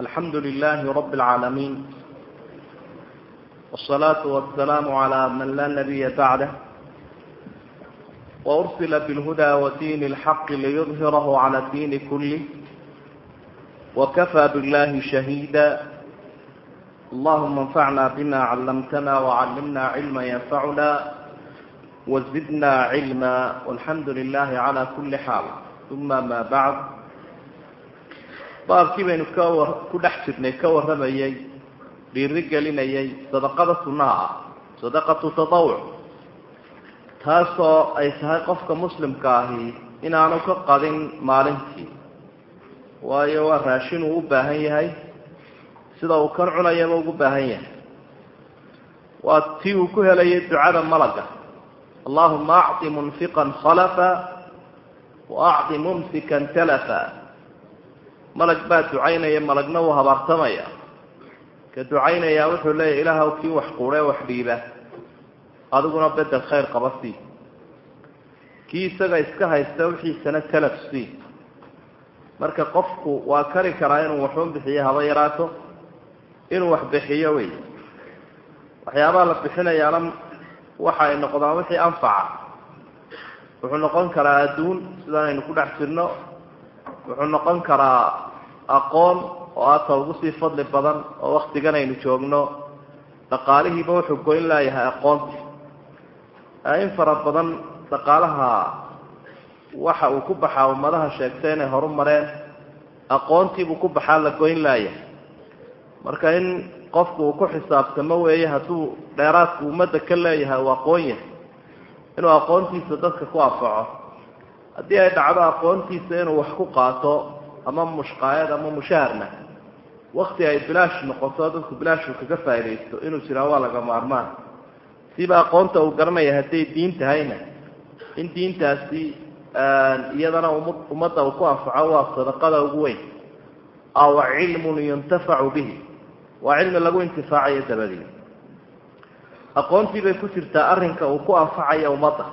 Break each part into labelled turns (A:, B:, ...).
A: الحمد لله رب العالمين والصلاة والسلام على من لا نبي بعده وأرسل بالهدى ودين الحق ليظهره على الدين كله وكفى بالله شهيدا اللهم انفعنا بما علمتنا وعلمنا علما ينفعنا وزدنا علما والحمد لله على كل حال ثم ما بعد baabkii baynu ku dhex jirnay ka warramayey dhiiri gelinayay sadaqada sunnaha ah sadaqatu tadawuc taasoo ay tahay qofka muslimka ahi inaanu ka qadin maalintii. Waayo waa raashin uu u baahan yahay sida uu kan cunayaba ugu baahan yahay. Waa tii uu ku helayay ducada malaga. Allahuma acطi munfiqan khalafa wa acطi mumsikan talafa malag baa ducaynaya malagna wuu habaartamaya. Ka ducaynayaa wuxuu leeyahy ilaahw kii wax quudhe wax dhiiba. Adiguna bedel khayr qaba sii. Kii isaga iska haysta wixiisana talaf sii. Marka qofku waa kari karaa inuu waxuun bixiyo haba yaraato. Inuu wax bixiyo wey. Waxyaabaha la bixinayaana waxa ay noqdaan wixii anfaca. Wuxuu noqon karaa adduun sidaan aynu ku dhex jirno. Wuxuu noqon karaa aqoon oo aata ugu sii fadli badan oo waktigan aynu joogno dhaqaalihiiba wuxuu goyn laayahay aqoonti in fara badan dhaqaalaha waxa uu ku baxaa ummadaha sheegtay inay horu mareen aqoontiibuu ku baxaa la goyn laayahay marka in qofku uu ku xisaabtamo weeye hadduu dheeraadku ummadda ka leeyahay uu aqoon yahay inuu aqoontiisa dadka ku anfaco. Haddii ay dhacdo aqoontiisa inuu wax ku qaato ama mushqaayad ama mushaharna wakti ay bilaash noqoto dadku bilaashku kaga faaidaysto inuu jiraa waa laga maarmaan. Siba aqoonta uu garanaya hadday diin tahayna in diintaasi iyadana ummadda uu ku anfaco waa sadaqada ugu weyn. Aw cilmun yuntafacu bihi. Waa cilmi lagu intifaacayo dabadii. Aqoontii bay ku jirtaa arrinka uu ku anfacaya ummadda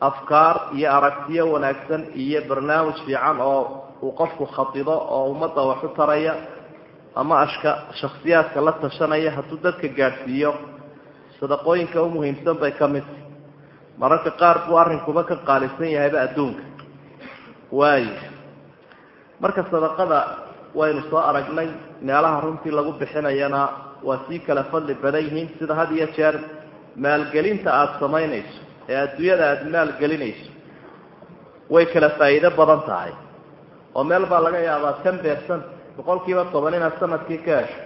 A: afkaar iyo aragtiyo wanaagsan iyo barnaamij fiican oo uu qofku khadido oo ummadda wax u taraya ama ashka shaksiyaadka la tashanaya hadduu dadka gaadhsiiyo. Sadaqooyinka u muhiimsan bay ka midta mararka qaar buu arrinkuba ka qaalisan yahayba adduunka. Waayo marka sadaqada waynu soo aragnay meelaha runtii lagu bixinayana waa sii kala fadli badan yihiin sida had iyo jeer. Maalgelinta aada samaynayso ee adduunyada aada maalgelinayso way kala faa'iido badan tahay. oo meel baa laga yaabaa ten percent boqol kiiba toban inaad sannadkii ka hesho.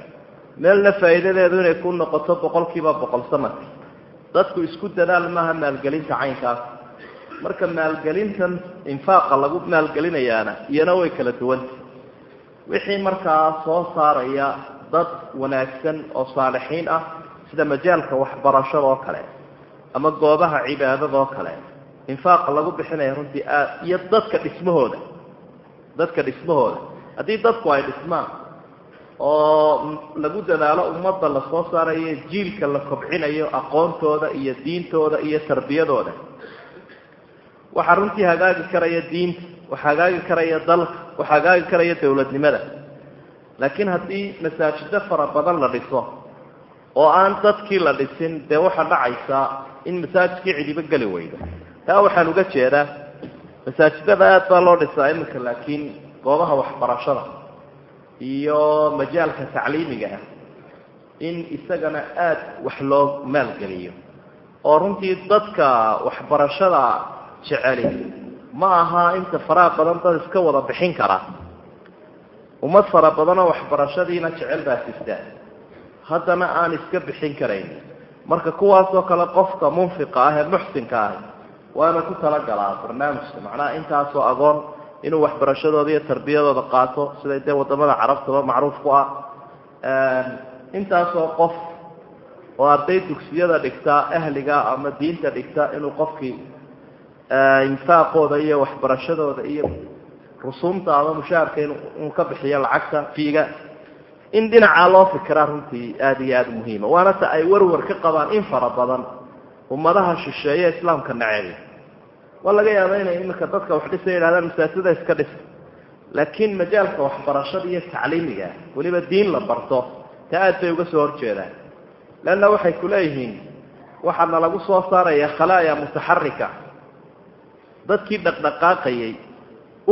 A: meelna faa'iidadeedu inay ku noqoto boqol kiiba boqol sannadkii. Dadku isku dadaal maaha maalgelinta caynkaas. Marka maalgelintan infaaqa lagu maalgelinayaana iyana way kala duwanta wixii markaa soo saaraya dad wanaagsan oo saalixiin ah sida majaalka waxbarashada oo kale ama goobaha cibaadada oo kale infaaqa lagu bixinaya runtii aad iyo dadka dhismahooda. Dadka dhismahooda. Haddii dadku ay dhismaan oo lagu dadaalo ummadda la soo saarayo jiilka la kobcinayo aqoontooda iyo diintooda iyo tarbiyadooda. Waxaa runtii hagaagi karaya diinta wax hagaagi karaya dalka wax hagaagi karaya dowladnimada. Laakiin haddii masaajido fara badan la dhiso oo aan dadkii la dhisin dee waxaa dhacaysaa in masaajidkii cidibo geli weydo. Taa waxaan uga jeedaa masaajidada aad baa loo dhisaa iminka laakiin goobaha waxbarashada iyo majaalka tacliimiga ah in isagana aada wax loo maalgeliyo. Oo runtii dadka waxbarashada jeceli ma aha inta faraha badan dad iska wada bixin kara. Ummad fara badanoo waxbarashadiina jecel baa jirta haddana aan iska bixin karayn. Marka kuwaasoo kale qofka munfiqa ah ee muxsinka ah waana ku talagalaa barnaamijka. Macnaha intaasoo agoon inuu waxbarashadooda iyo tarbiyadooda qaato siday dee waddamada carabtaba macruuf ku ah. Intaasoo qof oo arday dugsiyada dhigta ahliga ama diinta dhigta inuu qofkii infaaqooda iyo waxbarashadooda iyo rusuumta ama mushaharka inuu ka bixiyo lacagta fiiga in dhinacaa loo fikiraa runtii aada iyo aada muhiima. Waana ta ay warwar ka qabaan in fara badan ummadaha shisheeye islaamka naceeya waa laga yaaba inay iminka dadka wax dhisa yidhahdaan masaajida iska dhis. Laakiin majaalka waxbarashada iyo tacliimiga weliba diin la barto ta aad bay uga soo horjeedaan leanna waxay ku leeyihiin waxaana lagu soo saaraya khalaaya mutaxarika dadkii dhaqdhaqaaqayay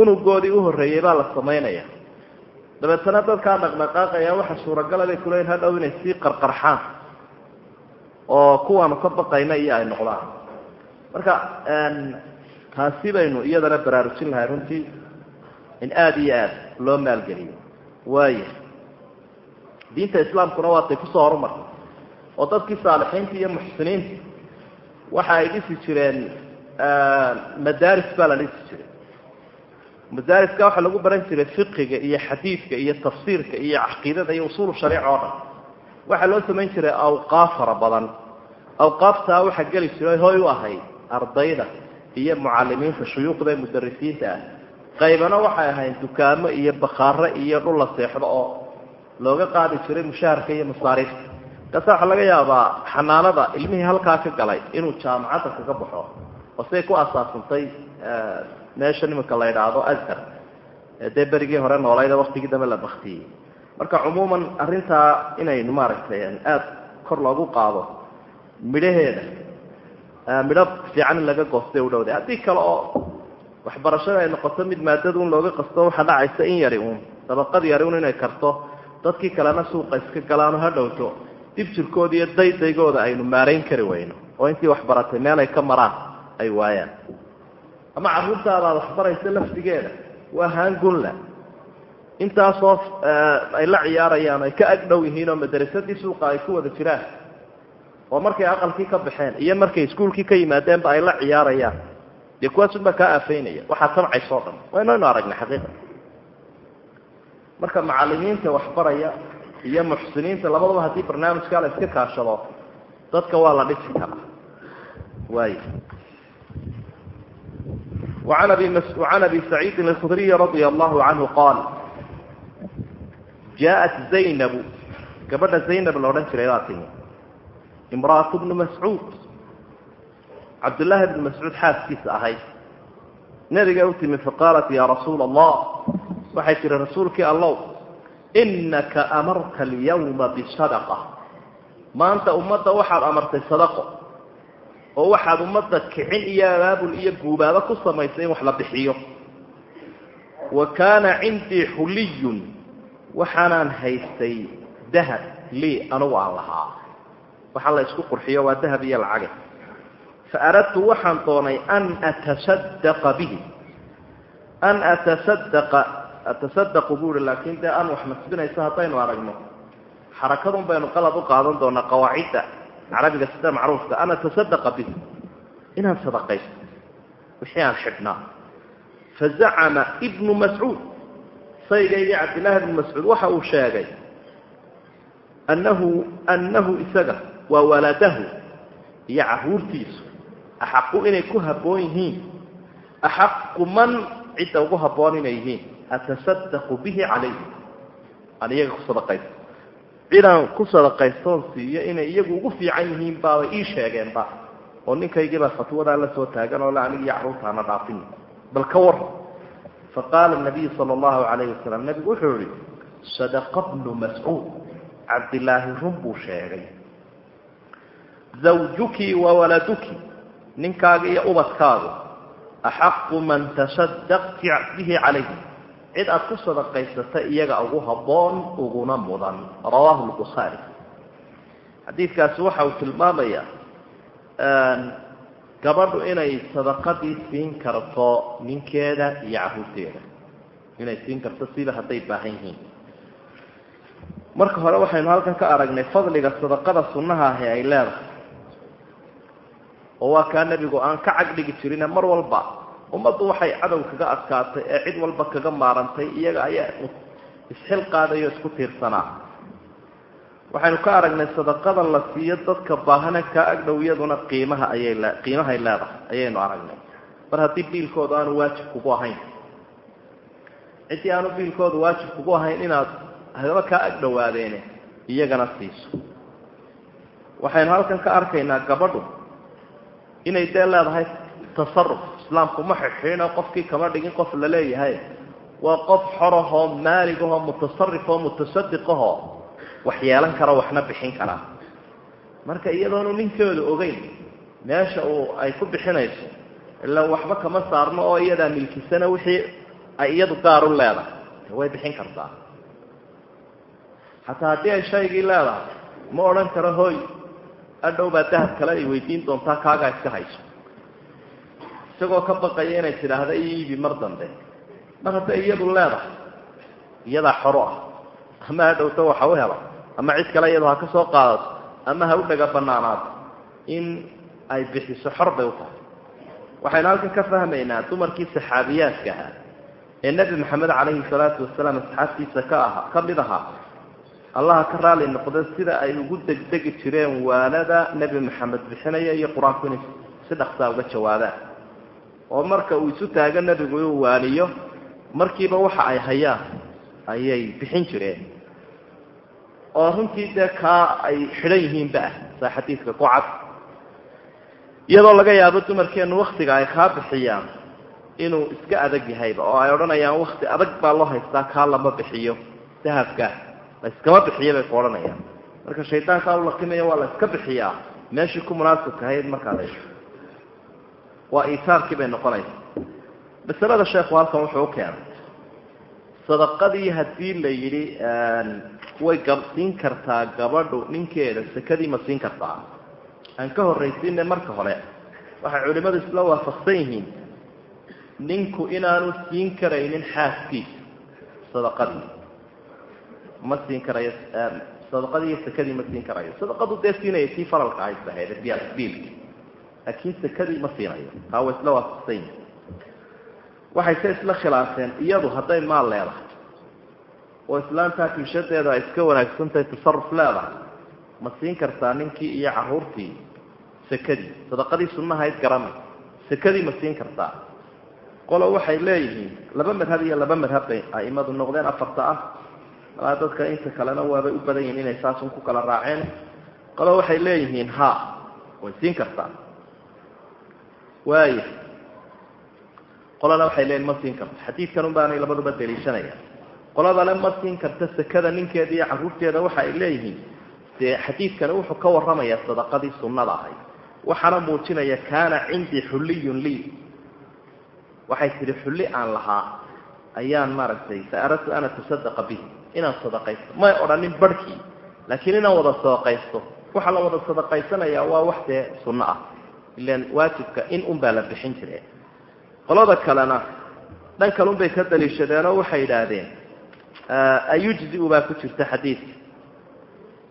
A: unugoodii u horreeyey baa la samaynaya dabeetana dadkaa dhaqdhaqaaqaya waxa suuragala bay kuleeyihin hadhow inay sii qarqarxaan oo kuwaanu ka baqayna iyo ay noqdaan. Marka taasi baynu iyadana baraarujin lahay runtii in aada iyo aada loo maalgeliyo. Waaya diinta islaamkuna waatay ku soo horumartay oo dadkii saalixiinta iyo muxsiniinta waxa ay dhisi jireen madaaris baa la dhisi jiray madaariska waxaa lagu baran jiray fiqiga iyo xadiidka iyo tafsiirka iyo caqiidada iyo usuulu shariica oo dhan. Waxaa loo samayn jiray awqaaf fara badan. Awqaaftaa waxaa geli jiray hoy u ahayd ardayda iyo mucalimiinta shuyuukhda ee mudarisiinta. Ah qaybana waxay ahayd dukaamo iyo bakhaare iyo dhul la seexdo oo looga qaadi jiray mushaharka iyo masaariifta. Kaasa waxaa laga yaabaa xanaanada ilmihii halkaa ka galay inuu jaamacadda kaga baxo oo siday ku asaasantay meesha nimanka la idhaahdo azhar dee berigii hore noolayda waktigii dambe la baktiyey marka cumuuman arrintaa inaynu maaragtay aada kor loogu qaado midhaheeda midho fiican in laga goostay u dhowday. Haddii kale oo waxbarashada ay noqoto mid maadada un looga qasto waxaa dhacaysa in yari uun dabaqad yari un inay karto dadkii kalena suuqa iska galaano ha dhowto dib jirkooda iyo daydaygooda aynu maarayn kari weyno oo intii waxbaratay meel ay ka maraan ay waayaan ama carruurtaadaad waxbaraysa lafdigeeda. Waa haangunla. Intaasoo ay la ciyaarayaan ay ka agdhow yihiin oo madarasadii suuqa ay ku wada jiraan oo markay aqalkii ka baxeen iyo markay iskuulkii ka yimaadeenba ay la ciyaarayaan. Dee kuwaasunbaa kaa aafaynaya waxaa samcaysoo dhan. Waynaynu aragnay xaqiiqa. Marka macalimiinta waxbaraya iyo muxsiniinta labadaba haddii barnaamijkaa la iska kaashado dadka waa la dhisi karaa. Waay وعن أبي, وعن أبي سعيد الخدري رضي الله عنه قال جاءت زينب قبل زينب الأورنجرياتي امرأة بن مسعود عبد الله بن مسعود حاس كيس أهي نبي قلت من فقالت يا رسول الله وحيث رسولك الله إنك أمرت اليوم بصدقة ما أنت أمت وحد أمرت صدقة oo waxaad ummadda kicin iyo abaabul iyo guubaabo ku samaysay in wax la bixiyo. Wa kaana cindii xuliyun waxaanaan haystay dahab lii anugu aan lahaa. Waxaa la isku qurxiyo waa dahab iyo lacaga fa aradtu waxaan doonay an atasaddaqa bihi. An atasaddaqa atasaddaqu buuri laakiin dee aan wax nasbinayso haddaynu aragno. Xarakadun baynu qalad u qaadan doonaa qawaacidda carabiga sida macruufka an atasadaqa bihi inaan sadaqaysto. Wixii aan xidhnaa. Fazacama ibnu mascuud saygaygii cabdillaahi ibnu mascuud waxa uu sheegay annahu annahu isaga waa waladahu iyo caruurtiisu axaqu inay ku habboon yihiin. Axaqu man cidda ugu habboon inay yihiin. Atasadaqu bihi calayhi. Aan ku sadaqaysto cidaan ku sadaqaystoon siiyo inay iyagu ugu fiican yihiin baabay ii sheegeenba oo ninkaygiibaa fatwadaa la soo taagan oo le anigiiyo carruurtaana dhaafin. Bal ka war fa qaala nabiyu sala allahu calayhi wasalam nebigu wuxuu yihi sadaqa bnu mascuud. Cabdilaahi run buu sheegay. Zawjuki wa waladuki. Ninkaaga iyo ubadkaagu. Axaqu man tasadaqti bihi calayhi cid aad ku sadaqaysata iyaga ugu habboon uguna mudan. Rawaahu lbukhaari xadiidkaasi waxa uu tilmaamayaa gabadhu inay sadaqadii siin karto ninkeeda iyo carruurteeda inay siin karto siba hadday baahan yihiin. Marka hore waxaynu halkan ka aragnay fadliga sadaqada sunnaha ahi ay leedahay. Oo waa kaa nebigu aan ka cagdhigi jirine mar walba ummaddu waxay cadow kaga adkaatay ee cid walba kaga maarantay iyaga ayaa isxil qaadayo isku tiirsanaa. Waxaynu ka aragnay sadaqada la siiyo dadka baahane kaa agdhow iyaduna qiimaha ayay le qiimahay leedahay ayaynu aragnay. Mar haddii biilkooda aanu waajib kugu ahayn. Ciddii aanu biilkooda waajib kugu ahayn inaad haba kaa agdhowaadeene iyagana siiso. Waxaynu halkan ka arkaynaa gabadhu inay dee leedahay tasaruf islaamku ma xixino qofkii kama dhigin qof la leeyahay. Waa qof xorahoo maaligahoo mutasarifoo mutasadiqahoo wax yeelan kara waxna bixin kara. Marka iyadoonu ninkooda ogeyn meesha uu ay ku bixinayso ilaa waxba kama saarno oo iyadaa milkisana wixii ay iyadu gaar u leedahay. Way bixin kartaa. Xataa haddii ay shaygii leedahay ma odhan karo hooy adhow baa dahab kale ay weydiin doontaa kaagaa iska hayso isagoo ka baqaya inay tidhaahda iibi mar dambe. Mar hadday iyadu leedahay. Iyadaa xoro ah. Ama ha dhowto waxa u helo ama cid kale iyadu ha ka soo qaadato. Ama ha u dhaga banaanaato in ay bixiso xor bay u tahay. Waxaynu halkan ka fahmaynaa dumarkii saxaabiyaadka ahaa ee nebi maxamed calayhi salaatu wasalaam asxaabtiisa ka aha ka mid ahaa. Allaha ka raali noqda sida ay ugu degdegi jireen waanada nebi maxamed bixinaya iyo qur'aanku inay si dhaksaa uga jawaabaan oo marka uu isu taago nebigu inuu waaniyo markiiba waxa ay hayaan ayay bixin jireen. Oo runtii dee kaa ay xidhan yihiinba ah saa xadiidka ku cad. Iyadoo laga yaabo dumarkeenu waktiga ay kaa bixiyaan inuu iska adag yahayba oo ay odhanayaan wakti adag baa loo haystaa kaa lama bixiyo. Dahabka la iskama bixiyo bay ku odhanayaan. Marka shaydaankaa u laqimaya waa la iska bixiyaa. Meeshii ku munaasibka ahayd markaad hesho waa iitaarkii bay noqonaysa masalada sheekhu halkan wuxuu u keenay sadaqadii haddii la yidhi way gab siin kartaa gabadhu ninkeeda sekadii ma siin kartaa. Aan ka horraysiine marka hore waxay culimmadu isla waafaqsan yihiin ninku inaanu siin karaynin xaaskiisa sadaqadii. Ma siin karayo sadaqadii iyo sekadii ma siin karayo. Sadaqadu dee siinaya tii faralka ahayd bahayd biilki laakiin sekadii ma siinayo taa way isla waafaqsan yihiin waxay se isla khilaafeen iyadu hadday maal leedahay. Oo islaantaa kiishadeeda ay iska wanaagsantahay tasaruf leedahay. Ma siin kartaa ninkii iyo caruurtii sekadii sadaqadii sunnahayd garama sekadii ma siin kartaa. Qolo waxay leeyihiin laba madhab iyo laba madhab bay aimadu noqdeen afarta ah. Malaa dadka inta kalena waabay u badan yihiin inay saasun ku kala raaceen. Qolo waxay leeyihiin ha way siin kartaa waaya qolana waxay leeyihiin ma siin karto. Xadiidkan un baanay labaduba daliishanaya qoladale ma siin karta sekada ninkeeda iyo carruurteeda waxa ay leeyihiin. Dee xadiidkani wuxuu ka warramayaa sadaqadii sunnada ahayd waxaana muujinaya kaana cindii xulliyun lii. Waxay tidhi xulli aan lahaa. Ayaan maaragtay fa aradtu an atasadaqa bihi. Inaan sadaqaysto. May odhanin barhkii laakiin inaan wada sadaqaysto. Waxa la wada sadaqaysanayaa waa wax dee sunno ah ilan waajibka in un baa la bixin jire. Qolada kalena dhan kalun bay ka daliishadeenoo waxay yidhaahdeen ayujziu baa ku jirta xadiidka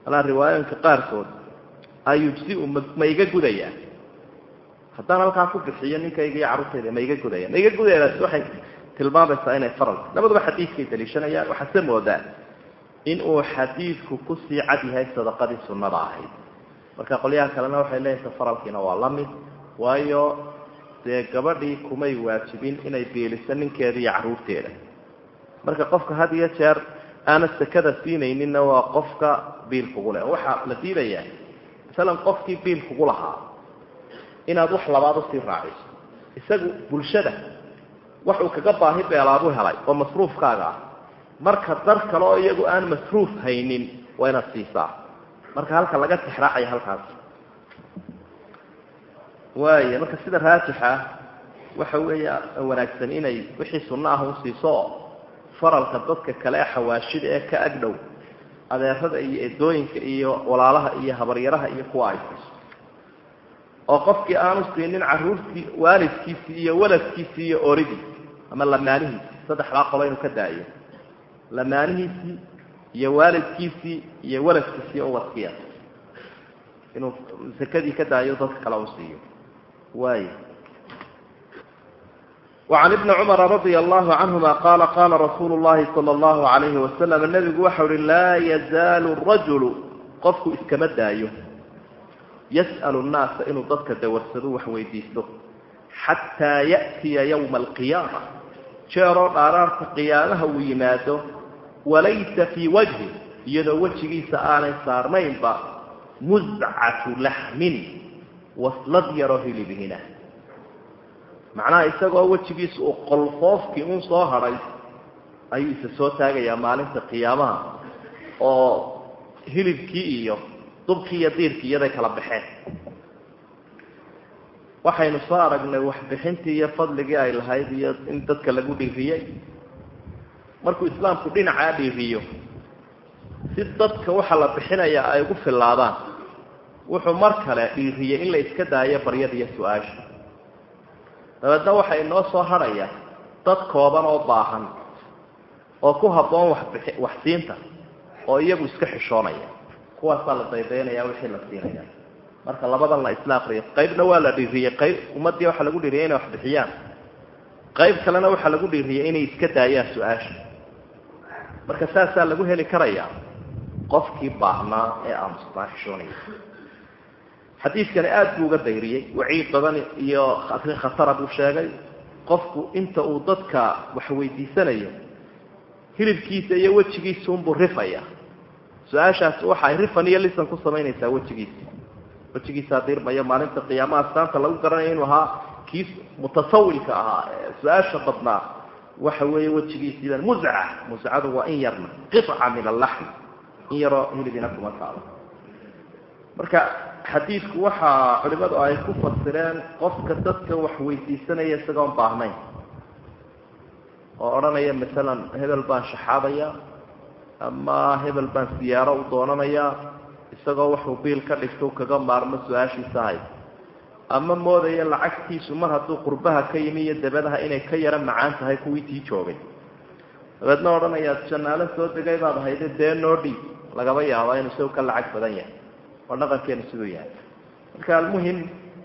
A: alaa riwaayooyinka qaarkood ayujziu ma iga gudayaa haddaan halkaa ku bixiyo ninkayga iyo carruurtayda ma iga gudaya. Ma iga gudayadaasi waxay tilmaamaysaa inay faral. Labaduba xadiidkay daliishanayaan. Waxaase moodaa in uu xadiidku ku sii cad yahay sadaqadii sunnada ahayd marka qolyaha kalena waxay leeyihiin faralkiina waa la mid waayo dee gabadhii kumay waajibin inay biiliso ninkeeda iyo carruurteeda. Marka qofka had iyo jeer aana sekada siinayninna waa qofka biil kugu leh. Waxaa la diidayaa masalan qofkii biil kugu lahaa inaad wax labaad u sii raaciso isagu bulshada waxuu kaga baahi beelaabu helay oo masruufkaaga ah. Marka dar kale oo iyagu aan masruuf haynin waa inaad siisaa marka halka laga tixraacaya halkaas. Waaya marka sida raajixa waxa weeya wanaagsan inay wixii sunno ah usiiso oo faralka dadka kale xawaashida ee ka agdhow adeerada iyo edooyinka iyo walaalaha iyo habaryaraha iyo kuwa ay siiso oo qofkii aanu siinin carruurtii waalidkiisii iyo waladkiisii iyo oridii ama lamaanihiisii saddexdaa qolo inuu ka daayo lamaanihiisii iyo waalidkiisii iyo waladkiisii oo waskiya inuu sakadii ka daayo dadka kale u siiyo waay وعن بن cمر رضي الله عنهma qال qاla رasuuل اللhi صلى الله عليه وسلم نبgu waxa uhi laa يزاaل الرaجuل qofku iskama daayo yسأل الناaسa inuu dadka dawarsado wax weydiisto xatىa yأتiya يومa القiyاamة jeeroo dhaaraarta qiyaamaha uu yimaado walaysa fii wajhi iyadoo wejigiisa aanay saarnaynba muzcatu laxmin waslad yaro hilibihina. Macnaha isagoo wejigiisa uu qolfoofkii un soo hadhay ayuu isa soo taagayaa maalinta qiyaamaha oo hilibkii iyo dubkii iyo diirkii iyaday kala baxeen. Waxaynu soo aragnay waxbixintii iyo fadligii ay lahayd iyo in dadka lagu dhiriyey markuu islaamku dhinacaa dhiiriyo si dadka waxa la bixinaya ay ugu fillaadaan wuxuu mar kale dhiiriyey in la iska daayo baryada iyo su'aasha. Dabeedna waxa inoo soo hadhaya dad kooban oo baahan oo ku habboon waxbixi waxsiinta oo iyagu iska xishoonaya. Kuwaasaa la daydaynaya wixii la siinaya. Marka labadan la isla akriyo qaybna waa la dhiiriyey qayb ummaddii waxaa lagu dhiiriyay inay wax bixiyaan qayb kalena waxaa lagu dhiiriyay inay iska daayaan su'aasha marka saasaa lagu heli karayaa qofkii baahnaa ee aamusnaa xishoonaya xadiidkani aada buu uga dayriyey waciid badan iyo arrin khatara buu sheegay. Qofku inta uu dadka wax weydiisanayo hilibkiisa iyo wejigiisa unbuu rifaya. Su'aashaasi waxa ay rifan iyo lisan ku samaynaysaa wejigiisa. Wejigiisaa dirmaya maalinta qiyaamaha astaanta lagu garanayo inuu ahaa kii mutasawilka ahaa ee su'aasha badnaa waxa weeye wejigiisiiban musca muscadu waa in yarna qica min allaxm in yaroo hilibina kuma taalo marka xadiidku waxa culimadu ay ku fasireen qofka dadka wax weydiisanaya isagoon baahnayn. Oo odhanaya masalan hebel baan shaxaadaya ama hebel baan siyaaro u doonanayaa isagoo wuxuu biil ka dhigto kaga maarmo su'aashiisa ahayd ama moodaya lacagtiisu mar hadduu qurbaha ka yimi iyo dabadaha inay ka yaro macaan tahay kuwii tii joogay. Dabeedna odhanayaa janaalo soo degay baad ahayde dee noo lagaba yaaba inuu isagu ka lacag badan yahay. Oo dhaqankeenu siduu yahay. Marka almuhim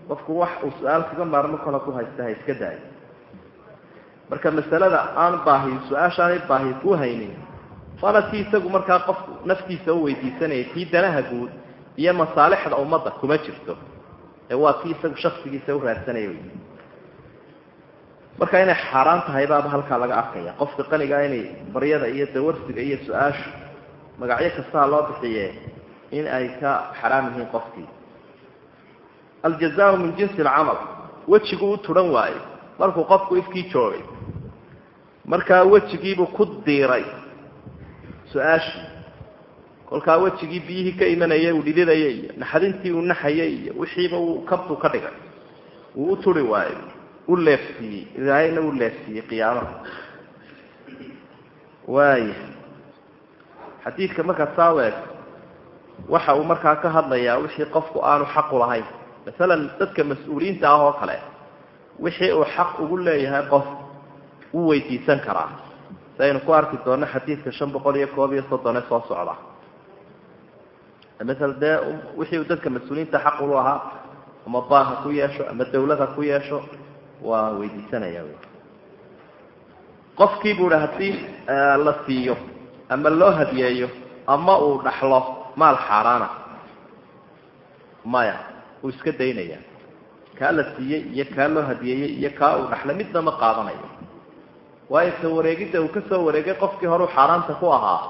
A: qofku wax uu su'aal kaga maarmo kala ku haysta ha iska daayo. Marka masalada aan baahi su'aashaanay baahi ku haynin waana tii isagu markaa qofku naftiisa u weydiisanayay tii danaha guud iyo masaalixda ummadda kuma jirto ee waa tii isagu shaksigiisa u raadsanaya wy marka inay xaaraan tahay baaba halkaa laga arkaya. Qofka qanigaa inay baryada iyo dawarsiga iyo su'aashu magacyo kastaha loo bixiye in ay ka xaraam yihiin qofkii. Aljazaau min jinsi alcamal. Wejigu u turan waaye. Markuu qofku ifkii joogay markaa wejigiibuu ku diiray su'aashii kolkaa wejigii biyihii ka imanayay uu dhididayay iyo naxdintii uu naxayay iyo wixiiba uu kabtuu ka dhigay wuu u turi waayey u leefsiiyey ilaahayna u leefsiiyey qiyaamaha. Waaya xadiidka markaa saaweeg waxa uu markaa ka hadlayaa wixii qofku aanu xaqu lahayn. Masalan dadka mas'uuliyiinta ah oo kale wixii uu xaq ugu leeyahay qof wuu weydiisan karaa. Si aynu ku arki doonno xadiidka shan boqol iyo koob iyo soddone soo socda masala dee wixii dadka mas'uuliyiinta xaq ulu ahaa ama baan ha ku yeesho ama dawlad ha ku yeesho waa weydiisanaya. Wy qofkii buu hi haddii la siiyo ama loo hadiyeeyo ama uu dhaxlo maal xaaraana. Maya uu iska daynaya. Kaa la siiyey iyo kaa loo hadiyeeyey iyo kaa uu dhaxlay midna ma qaadanayo. Waayo wareegidda uu ka wareegay qofkii horeu xaaraanta ku ahaa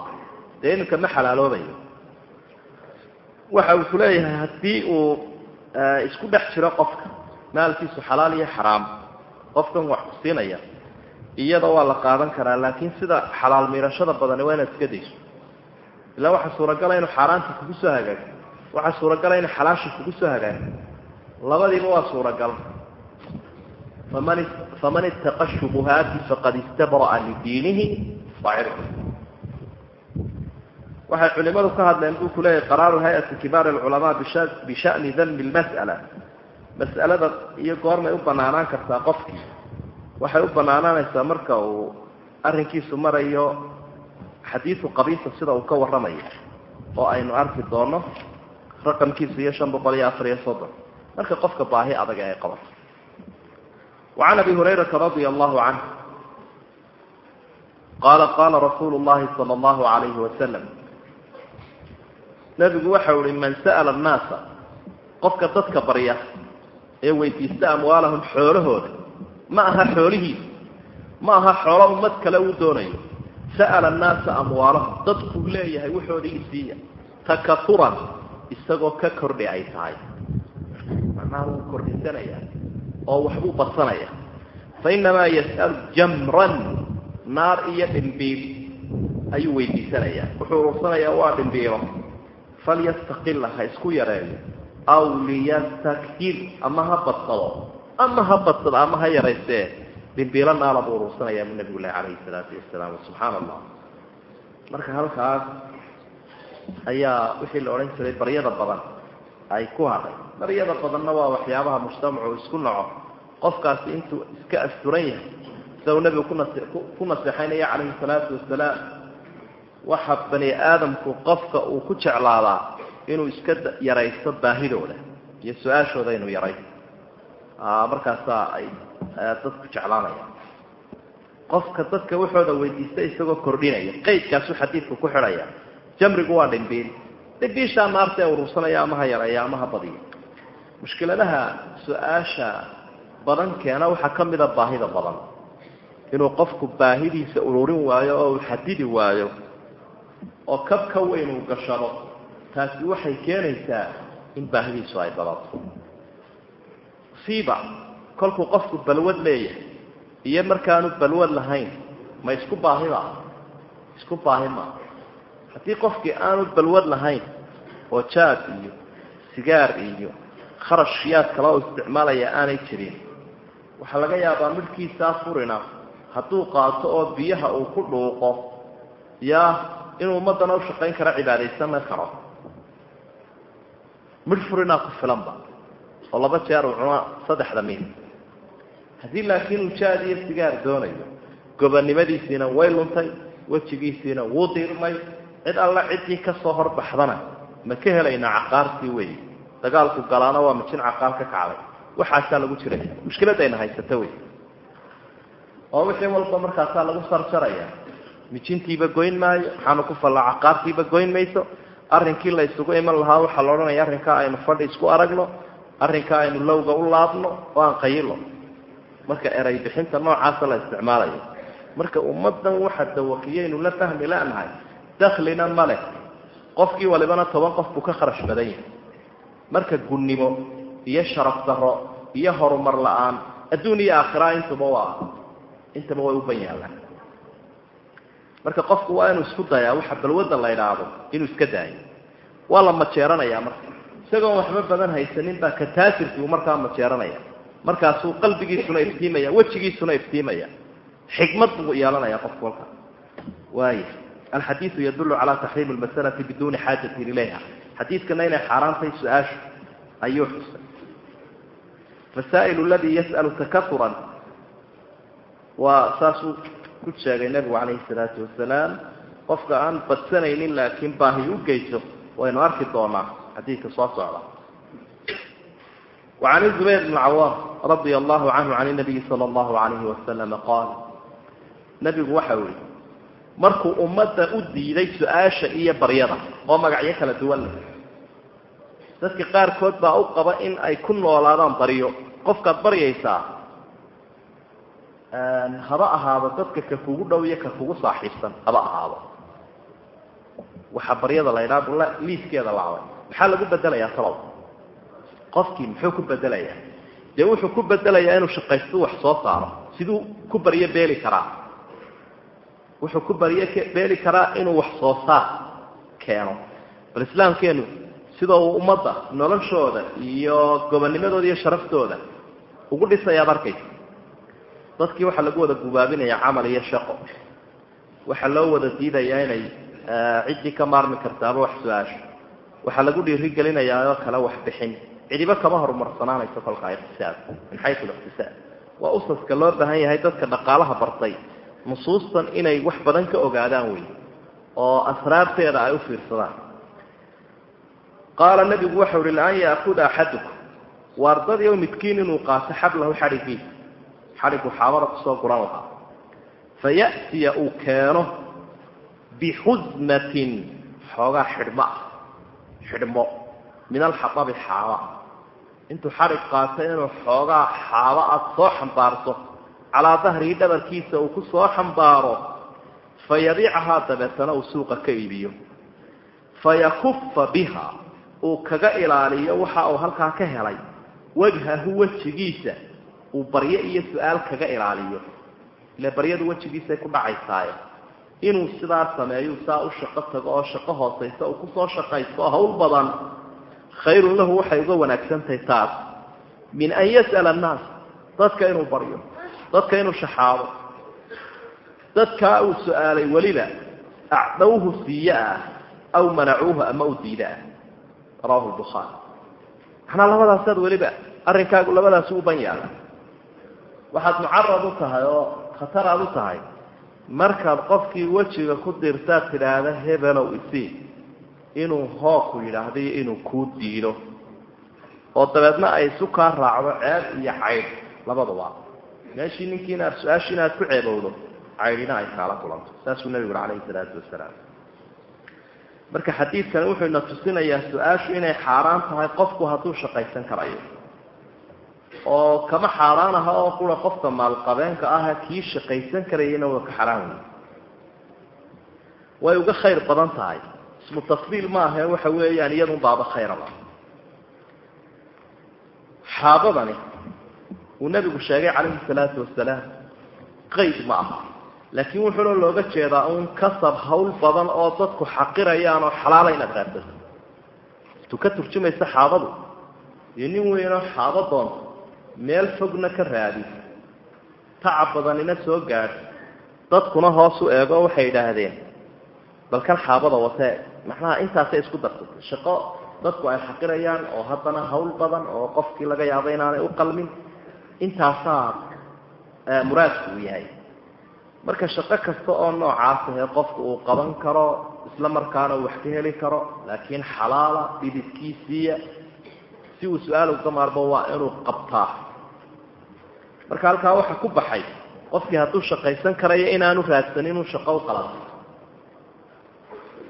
A: dee iminka ma xalaaloobayo waxa uu ku leeyahay haddii uu isku dhex jiro qofka maalkiisu xalaal iyo xaraam qofkan wax ku siinaya iyada waa la qaadan karaa laakiin sida xalaal miirashada badani waa inaad iska dayso. Ilaa waxaa suuragala inuu xaaraanta kugu soo hagaago waxaa suuragala inuu xalaasha kugu soo hagaago labadiiba waa suuragal. Faman faman ittaqa shubuhaati faqad istabra'a lidiinihi wacirdi waxay culimadu ka hadleen buu kuleeyahay qaraaru hay'ati kibaar alculamaa bishani danbi lmas'ala mas'alada iyo goormay u banaanaan kartaa qofkii. Waxay u banaanaanaysaa marka uu arrinkiisu marayo xadiidu qabiisa sida uu ka warramayo oo aynu arki doono raqamkiisu iyo shan boqol iyo afar iyo soddon marka qofka baahi adag ay qabato wacan abi hurayrata radia allahu canh qaala qaala rasuulu llahi sala allahu alayhi wasalam nebigu waxau ihi man sa'ala annaasa qofka dadka barya ee weydiista amwaalahum xoolahooda ma aha xoolihiisa ma aha xoolo ummad kale uu doonayo. Sa'ala annaasa amwaalahum dadkuu leeyahay waxoodii isiiya takaturan isagoo ka kordhi ay tahay. Macnaha wuu kordhisanaya oo waxbuu badsanaya fa inamaa yas'alu jamran naar iyo dhimbiil ayuu weydiisanayaa. Wuxuu urursanayaa waa dhimbiilo falyastaqila ha isku yareeyo. aw liyastakir ama ha badsado. ama ha badsado ama ha yaraystee dhimbiilo naala buu urursanayaa buu nabigu lahi calayhi salaatu wasalaam subxaana allah marka halkaas ayaa wixii la odhan jiray baryada badan ay ku hadhay. Baryada badanna waa waxyaabaha mujtamacu isku naco qofkaasi intuu iska asturan yahay sida nabigu ku naseexaynaya calayhi salaatu wasalaam waxa bani aadamku qofka uu ku jeclaadaa inuu iska yaraysto baahidooda. Iyo su'aashooda inuu yaraysto markaasaa ay dadku jeclaanayaan. Qofka dadka waxooda weydiista isagoo kordhinaya qaydkaasuu xadiidku ku xidhaya jamrigu waa dhimbiil. Dhimbiishaa naartae urursanaya ama ha yareeya ama ha mushkiladaha su'aasha badan keena waxaa ka mida baahida badan. Inuu qofku baahidiisa ururin waayo oo uu xadidi waayo oo kab ka weyn uu gashado taasi waxay keenaysaa in baahidiisu ay badato siiba kolkuu qofku balwad leeyahay iyo markaanu balwad lahayn ma isku baahida isku baahi ma. Haddii qofkii aanu balwad lahayn oo jaad iyo sigaar iyo kharashyaad kale oo isticmaalaya aanay jirin waxaa laga yaabaa midhkiisaa furina. Hadduu qaato oo biyaha uu ku dhuuqo yaa inuu ummaddana u shaqayn karo cibaadaysanna karo. Midh furinaa ku filanba oo laba jeer uu cuno saddexda mil haddii laakiin uu jaad iyo sigaar doonayo gobonnimadiisiina way luntay wejigiisiina wuu diirmay cid alla ciddii ka soo horbaxdana ma ka helaynaa caqaartii wey dagaalku galaana waa majin caqaar ka kacday. Waxaasaa lagu jiraya mushkiladayna haysata wey oo wixii walba markaasaa lagu sarjaraya mijintiiba goyn maayo maxaanu ku fallaa caqaartiiba goyn mayso. Arrinkii la iman lahaa waxaa la odhanaya arrinkaa aynu fadhi isku aragno arrinkaa aynu lowga u laabno oo aan qayilo. Marka eray bixinta noocaasa la isticmaalayo. Marka ummaddan waxa dawaqiyaynu la fahmi lanahay daklina ma leh. Qofkii walibana toban qof buu ka kharash badan yahay. Marka gunnimo iyo sharaf daro iyo horumar la'aan adduun iyo aakhira intuba waa intaba way u ban yaallaan marka qofku waa inuu isku dayaa waxa balwadda la idhaahdo inuu iska daayo. Waa la majeeranayaa marka. Isagoon waxba badan haysanin baa kataasirki uu markaa majeeranaya markaasuu qalbigiisuna iftiimaya wejigiisuna iftiimaya. Xikmad buu yeelanaya qofku halka. Waaya alxadiidu yadulu calaa taxriimi lmasalati biduuni xaajatin ilayha. Xadiidkana inay xaaraantahay su'aashu. Ayuu xusay. Masaa'il ladii yas'alu takauran waa saasuu ku sheegay nebigu calayhi salaatu wasalaam qofka aan badsanaynin laakiin baahi u geyso waynu arki doonaa xadiidka soo socda. Wacan zubayr bn cawaam radia allahu canhu can inabiyi sala allahu calayhi wasalama qaal nebigu waxa uu yihi markuu ummadda u diiday su'aasha iyo baryada oo magacyo kala duwan leh dadka qaarkood baa u qaba in ay ku noolaadaan baryo. Qofkaad baryaysaa haba ahaado dadka ka kugu dhow iyo ka kugu saaxiibsan haba ahaado. Waxaa baryada la ydhaa liiskeeda lacday maxaa lagu bedelayaa talow qofkii muxuu ku bedelayaa? Dee wuxuu ku bedelayaa inuu shaqaystu wax soo saaro siduu ku baryo beeli karaa. Wuxuu ku baryo beeli karaa inuu wax soo saar keeno. Bal islaamkeenu sida uu ummadda noloshooda iyo gobonnimadooda iyo sharaftooda ugu dhisayaad arkaysa dadkii waxaa lagu wada gubaabinaya camal iyo shaqo. Waxaa loo wada diidayaa inay ciddii ka maarmi kartaaba wax su'aasho waxaa lagu dhiirigelinayaa oo kale wax bixin. Cidiba kama horumarsanaanayso kolkaa iqtisaad min xayu liqtisaad waa usaska loo baahan yahay dadka dhaqaalaha bartay nusuustan inay wax badan ka ogaadaan wey oo asraarteeda ay u fiirsadaan. Qaala nabigu waxau ihi laan yaakuda axadukum? Waardadii o midkiin inuu qaato xablahu xadhigiisa xadhigu xaabada ku soo guran lahaa faya'tiya uu keeno bixusmatin xoogaa xidhmo ah xidhmo min alxadabi xaaba. Intuu xadhig qaatay inuu xoogaa xaaba aad soo xambaarto calaa dahrihi dhabarkiisa uu ku soo xambaaro fayabiicahaa dabeetana uu suuqa ka iibiyo. Fayakufa biha uu kaga ilaaliyo waxa uu halkaa ka helay wajhahu wejigiisa uu baryo iyo su'aal kaga ilaaliyo. Ile baryadu wejigiisay ku dhacaysaaye inuu sidaa sameeyu saa u shaqo tago oo shaqo hoosaysa uu ku soo shaqaysto oo hawl badan khayrun lahu waxay uga wanaagsantahay taas. Min an yas'ala annaas dadka inuu baryo dadka inuu shaxaado dadkaa uu su'aalay weliba acdawhu siiye ah aw manacuuhu ama u diida ah rawahu lbukhaari maxnaa labadaasaad weliba arrinkaagu labadaasi u ban yaalla waxaad mucarad u tahay oo khatar aad u tahay. Markaad qofkii wejiga ku dirtaad tidhaahda hebelow isii inuu hooku yidhaahdo iyo inuu kuu diido. Oo dabeedna ay isu kaa raacdo ceeb iyo caydh labaduba meeshii ninkii inaad su'aashii inaad ku ceebowdo caydhina ay kaala kulanto. Saasuu nebigu uri calayhi salaatu wasalaam marka xadiidkani wuxuu ina tusinayaa su'aashu inay xaaraan tahay qofku hadduu shaqaysan karayo oo kama xaaraan aha oo kula qofka maalqabeenka aha kii shaqaysan karayana waa ka xaraan wey way uga khayr badan tahay. Ismu tafdiil maahae waxa weeyaan iyadun baaba khayraba. Xaabadani uu nebigu sheegay calayhi salaatu wasalaam qayd ma aha. Laakiin wuxuuna looga jeedaa un kasab hawl badan oo dadku xaqirayaan oo xalaala inaad raadsato tu ka turjumaysa xaabadu iyo nin weynoo xaabo doonto meel fogna ka raadi. Tacab badanina soo gaadh. Dadkuna hoos u eego waxay idhaahdeen. Bal kan xaabada watee macnaha intaasay isku darsatay shaqo dadku ay xaqirayaan oo haddana hawl badan oo qofkii laga yaabo inaanay u qalmin intaasaa muraadku uu yahay. Marka shaqo kasta oo noocaas ahee qofku uu qaban karo isla markaana wax ka heli karo laakiin xalaala dhididkiisiiya si uu su'aal uga maarmo waa inuu qabtaa. Marka halkaa waxaa ku baxay qofkii hadduu shaqaysan karayo inaanu raadsan inuu shaqo u qalanto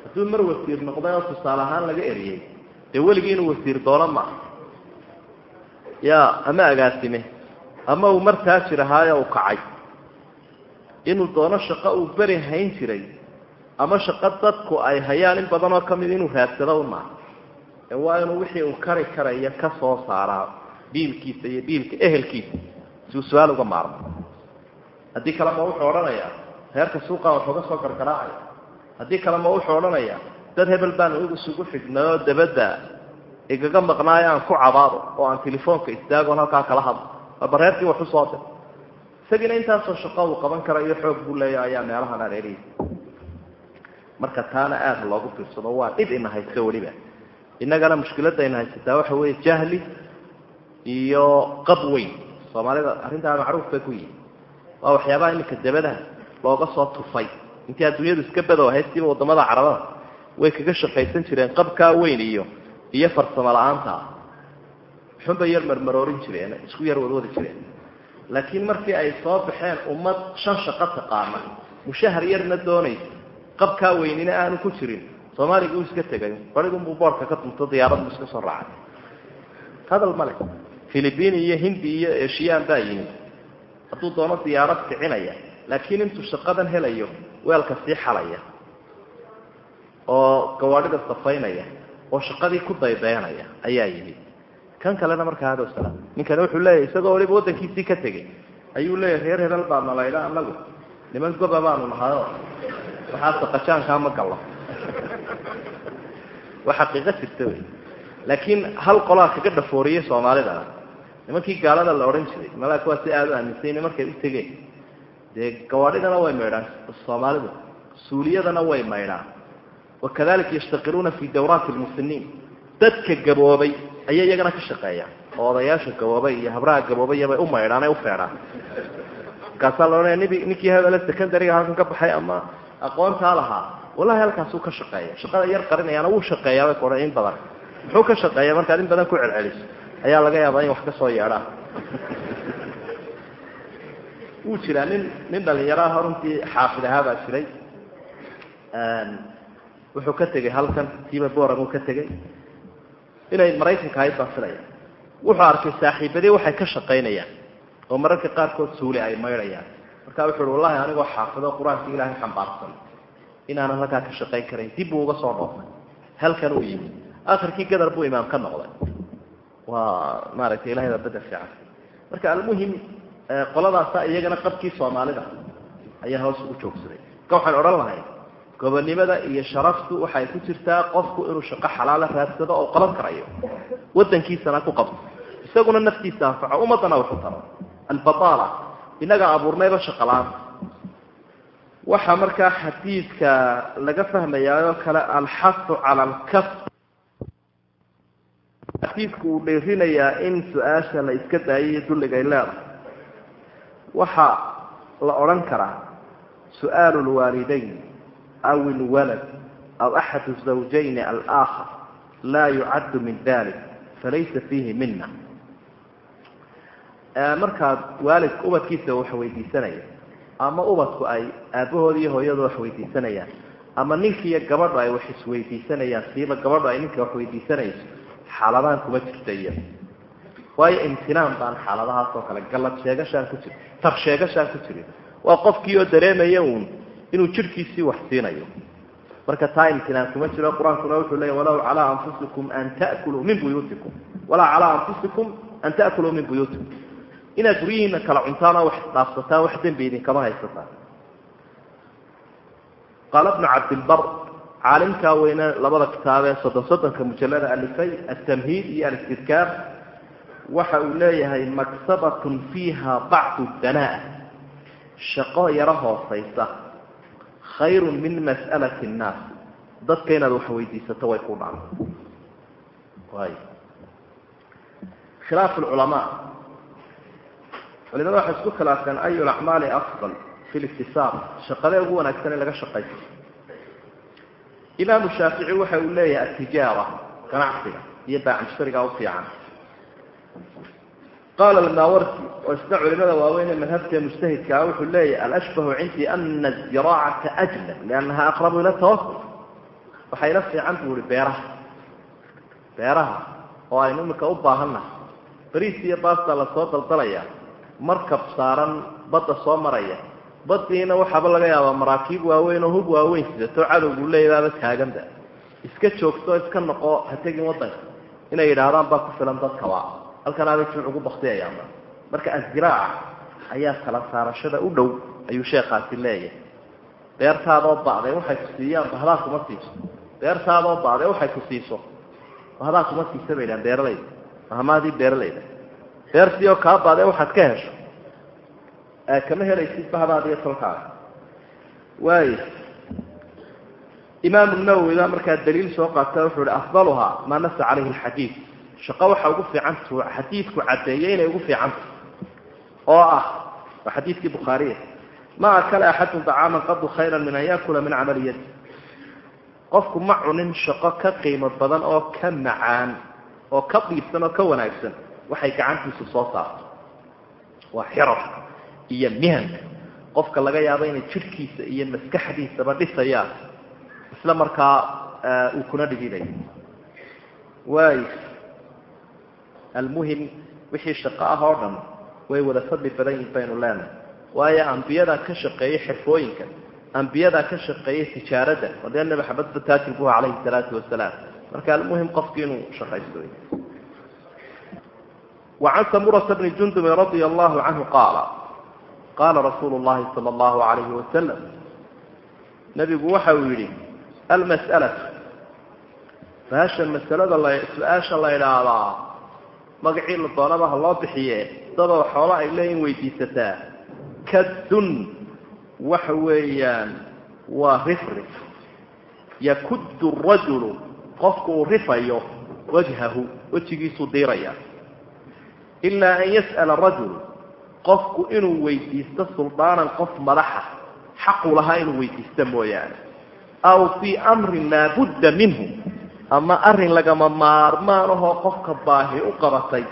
A: hadduu mar wasiir noqday oo tusaale ahaan laga eriyey dee weligii inuu wasiir doono maaha ya ama agaasime ama uu mar taajir ahaayo u kacay. Inuu doono shaqo uu beri hayn jiray ama shaqo dadku ay hayaan in badan oo ka mid inuu raadsado un maaha waa inuu wixii uu kari karayo ka soo saaraa biilkiisa iyo biilka ehelkiisa. Si su'aal uga maarmo. Haddii kale ma wuxuu odhanayaa reerka suuqaan wax uga soo gargaraacaya. Haddii kale ma wuxuu odhanayaa dad hebel baan isugu xidhnay oo dabadda igaga maqnaayo aan ku cabaado oo aan telefoonka istaagoon halkaa kala hadlo. Aba reerkii wax u soo dir isagiina intaasoo shaqo uu qaban karayo xoog buu leeyahay ayaa meelahan areerihiisa marka taana aada loogu fiirsado waa dhib ina haysto weliba innagana mushkiladda ina haysataa. Waxa weeye jahli iyo qab weyn. Soomaalida arrintaa macruuf bay ku yihiin waa waxyaabaha iminka dabadaha looga soo tufay. Intii adduunyadu iska badow ahayd siba waddamada carabada way kaga shaqaysan jireen qabkaa weyn iyo iyo farsamo la'aanta. Xunbay yar marmaroorin jireen isku yar wadwadi jireen. Laakiin markii ay soo baxeen ummad shan shaqo taqaana mushahar yarna doonaysa qabkaa weynina aanu ku jirin soomaaliga uu iska tegay. Barigunbuu boorka ka dunto diyaaradbu iska soo raacay. Hadal male philibiin iyo hindi iyo eshiyaan baa yimid. Hadduu doono diyaarad kicinaya laakiin intuu shaqadan helayo weelka sii xalaya. Oo gawaadhida safaynaya oo shaqadii ku daydayanaya ayaa yimid. Kan kalena markaa hado salaam ninkani wuxuu leeyahay isagoo waliba waddankiisii ka tegey ayuu leeyahay reer hebel baa nalaydha anagu niman goba baanu nahayo waxaa saqajaankaa ma gallo waa xaqiiqo jirta wey laakiin hal qolaa kaga dhafooriyey soomaalidana nimankii gaalada la odhan jiray malaa kuwaa si aada u aaminsayna markay u tegeen. Dee gawaadhidana way maydhaan soomaalidu suuliyadana way maydhaan. Wakadalika yashtaqiluuna fi dawraati lmuslimiin dadka gaboobay ayay iyagana ka shaqeeyaan. Odayaasha gaboobay iyo habraha gaboobayabay u maydhaan ee u feedhaan markaasaa la odhanaya ninkii hebele secondaryga halkan ka baxay ama aqoontaa lahaa wallahi halkaasuu ka shaqeeya. Shaqada yar qarinayaana wuu shaqeeyaa bay kuodhan in badan. Muxuu ka shaqeeya markaad in badan ku celceliso ayaa laga yaabaa in wax ka soo yeedhaan wuu jiraa. Nin nin dhalinyaraha runtii xaafid ahaa baa jiray. Wuxuu ka tegey halkan. Tiiba boram uu ka tegey inay maraykanka ahayd baan filaya. Wuxuu arkay saaxiibadii waxay ka shaqaynayaan oo mararka qaarkood suuli ay maydhayaan markaa wuxu uhi wallahi anigoo xaafido qur'aanka ilaahay xambaarsan inaanan halkaa ka shaqayn karayn dib buu uga soo dhoofay halkan uu yimi akhirkii gadar buu imaam ka noqday. Waa maaragtay baa bedel fiican marka almuhim qoladaasa iyagana qabkii soomaalida ayaa hoos ugu joogsaday. Marka waxaan odhan lahay gobonnimada iyo sharaftu waxay ku jirtaa qofku inuu shaqo xalaala raadsado oo qaban karayo. Wadankiisana ku qabto. Isaguna naftiisa anfaco ummaddana waxu taro. Albataala inaga abuurnayba shaqolaan waxaa markaa xadiidka laga fahmayaa oo kale alxasu cala alkaf xadiidku uu dheerinayaa in su'aasha la iska daayiyo dulligay leedahay. Waxaa la odhan karaa su'aalu lwaalidayn aw ilwalad aw axad zawjayni alaakhar laa yucaddu min dalik falaysa fiihi mina markaad waalidka ubadkiisa wax weydiisanaya ama ubadku ay aabahooda iyo hooyadu wax weydiisanayaan. Ama ninkiiyo gabadhu ay wax isweydiisanayaan siiba gabadhu ay ninka wax weydiisanayso xaaladaan kuma jirta iyada. Waayo imtinaan baan xaaladahaas oo kale gallad sheegashaan ku jiri tar sheegashaan ku jirin. Waa qofkii oo dareemaya uun inuu jidhkiisii wax siinayo. Marka taa imtinaan kuma jiro qur'aankuna wuxuu leeya walaw calaa anfusikum an ta'kuluu min buyuutikum. Walaa calaa anfusikum an ta'kuluu min buyuutikum inaad guryihiina kala cuntaan wax dhaafsataan wax dembi idinkama haysataan qaala bnu cabdilbar caalimkaa weyne labada kitaab ee soddon soddonka mujalada alifay altamhiid iyo alistidkaar waxa uu leeyahay maksabatun fiiha bacdu danaa shaqo yaro hoosaysa khayrun min mas'alati nnaas dadka inaad wax weydiisato way ku dhacdo khilaaf lculamaa culimada waxay isku khilaafeen ayu lacmaali afdal fi liktisaab shaqadee ugu wanaagsan in laga shaqaysto imaamu shaafici waxa uu leeyahay atijaara ganacsiga iyo baacamushtariga u fiican. Qaala almaawardi oo isna culimada waaweyn ee madhabtee mujtahidka ah wuxuu leeyahay alashbahu cindii ana aziraacata ajlab liannaha aqrabu ila tawakul waxayla fiican buu ihi beeraha. Beeraha oo aynu imika u baahannahay. Bariis iyo baasta la soo daldalayaa markab saaran badda soo maraya. Badiina waxaaba laga yaabaa maraakiib waaweyn oo hub waaweyn sidato cadowgu leeyabaaba taaganba iska joogto iska noqo ha tegin waddanka inay yidhaahdaan baa ku filan dadkaba halkan aada jimc ugu baktiyayaanba marka aziraaca ayaa kala saarashada u dhow ayuu sheekaasi leeyahay. Beertaadoo ba'day waxay ku siiyaan bahdaa kuma siiso beertaadoo ba'day waxay ku siiso bahdaa kuma siisa bay dhahan beeralayda mahamaadii beeralayda beertii oo kaa ba'day waxaad ka hesho. Kama helaysid bahdaada iyo tolkaaga waayo imaamu nawowi baa markaa daliil soo qaata wuxuu ihi afdaluhaa maa nasa calayhi alxadiid. Shaqo waxa ugu fiicantu xadiidku caddeeyey inay ugu fiicanta oo ah waa xadiidkii bukhaariya ma akala axadun dacaaman qadu khayran min an yakula min camali yadi qofku ma cunin shaqo ka qiimo badan oo ka macaan oo ka dhiibsan oo ka wanaagsan waxay gacantiisu soo saarto. Waa xiraf iyo mihanka qofka laga yaabo inay jidhkiisa iyo maskaxdiisaba dhisayaan isla markaa uu kuna dhiginayo waayo almuhim wixii shaqo ah oo dhan way wada fadli badan yihiin baynu leenahay. Waayo ambiyadaa ka shaqeeyey xirfooyinka ambiyadaa ka shaqeeyey tijaaradda oo dee nabi xamed bataajir buha calayhi salaatu wasalaam. Marka almuhim qofki inuu shaqaysto وعن سمرة بن جندب رضي الله عنه قال قال رسول الله صلى الله عليه وسلم نبgu waxa uu yihi المسألة فهشha مسألada su-aasha la idhaahdaa magacii la doonaba ha loo bixiye dadoo xoolo ay leeyihin weydiisataa kadun waxa weeyaan waa rifrif yakudu الrajulu qofku uu rifayo wajhahu wejigiisuu diiraya ilaa an yas'ala rajul qofku inuu weydiisto suldaanan qof madaxa xaqu lahaa inuu weydiisto mooyaane aw fii amrin laabudda minhu ama arrin lagama maarmaan ahoo qofka baahi u qabatay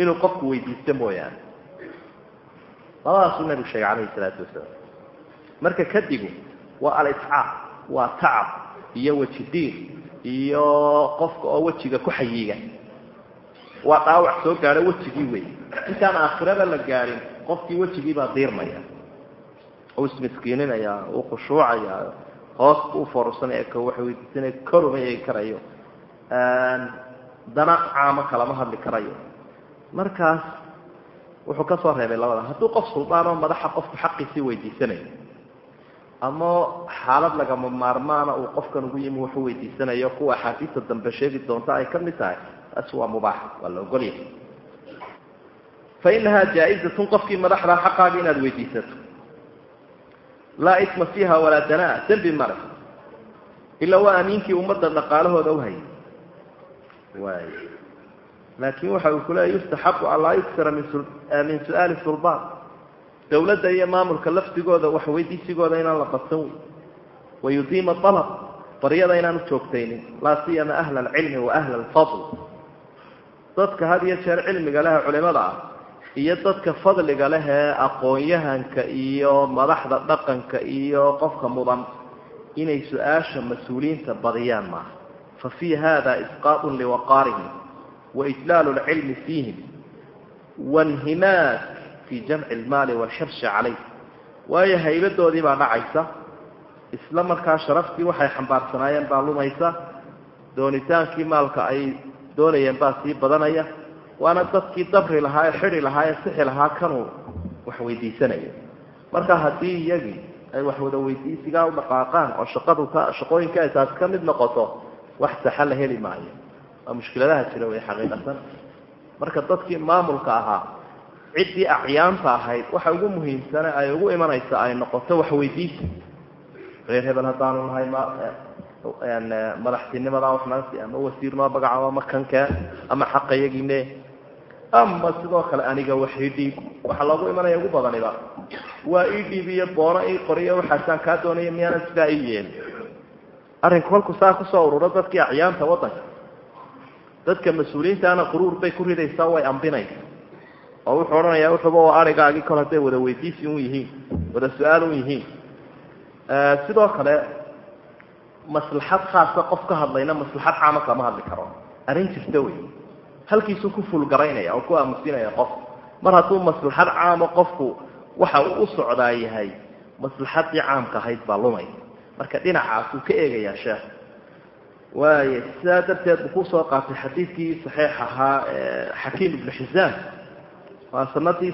A: inuu qofku weydiisto mooyaane labadaasuu nabigu sheegay calayhi salaatu wasalaam marka kadigu waa aliscaaq waa tacab iyo weji diir iyo qofka oo wejiga ku xayiiga waa dhaawac soo gaadho wejigii wey intaan aakhirada la gaadhin qofkii wejigii baa diirmaya. U ismiskiininaya uu khushuucaya hoos u foorsanaya ka wax weydiisanaya koruma eegi karayo. Dana caamo kalama hadli karayo. Markaas wuxuu ka soo reebay labada. Hadduu qof suldaan oo madaxa qofku xaqiisii weydiisanayo ama xaalad lagama maarmaana uu qofkan ugu yimi wuxuu weydiisanayo kuwa axaadiista dambe sheegi doonta ay ka mid tahay taasi waa mubaax waa la ogolyahay fa inahaa jaa-izatun qofkii madaxdaa xaqaaga inaad weydiisato laa isma fiiha walaa danaa dembi male ilaa waa amiinkii ummadda dhaqaalahooda uhayay waay laakin waxa uu kuleeya yustaxabu an laa yuksara min su'aali suldaan dawladda iyo maamulka lafdigooda wax weydiisigooda inaan la badsan wey wayudiima alab baryada inaanu joogtaynin laa siyama ahla alcilmi wa ahla alfadl dadka had iyo jeer cilmiga leh culimada ah iyo dadka fadliga leh ee aqoon-yahanka iyo madaxda dhaqanka iyo qofka mudan inay su'aasha mas'uuliyiinta badiyaan maaha fa fii hada isqaaطu liwaqaarihim waijlaalu lcilmi fiihim wainhimaak fi jamci lmaali walxirsi calayh. Waayo haybadoodii baa dhacaysa isla markaa sharaftii waxay xambaarsanaayeen baa lumaysa doonitaankii maalka ay doonayeen baa sii badanaya waana dadkii dabri lahaa ee xidi lahaa ee sixi lahaa kanuu wax weydiisanaya marka haddii iyagii ay wax wada weydiisigaa u dhaqaaqaan oo shaqadu ka shaqooyinka ay taasi ka mid noqoto wax saxa la heli maayo. Waa mushkiladaha jira wey xaqiiqatan. Marka dadkii maamulka ahaa ciddii acyaanta ahayd waxa ugu muhiimsane ay ugu imanaysa ay noqoto wax weydiisi reer hebel haddaanu nahay ma madaxtinimadaa wax naga sii ama wasiir noo magacaabo ama kankee ama xaqayagiine ama sidoo kale aniga wax ii dhiib waxa loogu imanaya ugu badaniba waa ii dhiib iyo boono ii qoriyo waxaasaan kaa doonaya miyaana sidaa ii yeelin arrinku kolku saa ku soo ururo dadkii acyaanta waddanka dadka mas'uuliyiintaana quruur bay ku ridaysaa way ambinaysa oo wuxuu odhanayaa wuxuuba oo arigaagii kol hadday wada weydiisi un yihiin wada su'aal un yihiin. Sidoo kale maslaxad khaasa qof ka hadlayna maslaxad caama kama hadli karo. Arrin jirta wey. Halkiisuu ku fulgaraynaya oo ku aamusinaya qof mar hadduu maslaxad caamo qofku waxa uu u socdaa yahay maslaxadii caamka ahayd baa lumay. Marka dhinacaasuu ka eegayaa sheekh waayo sidaa darteed buu ku soo qaatay xadiidkii saxiix ahaa xakiim ibnu xisaam waa sanadii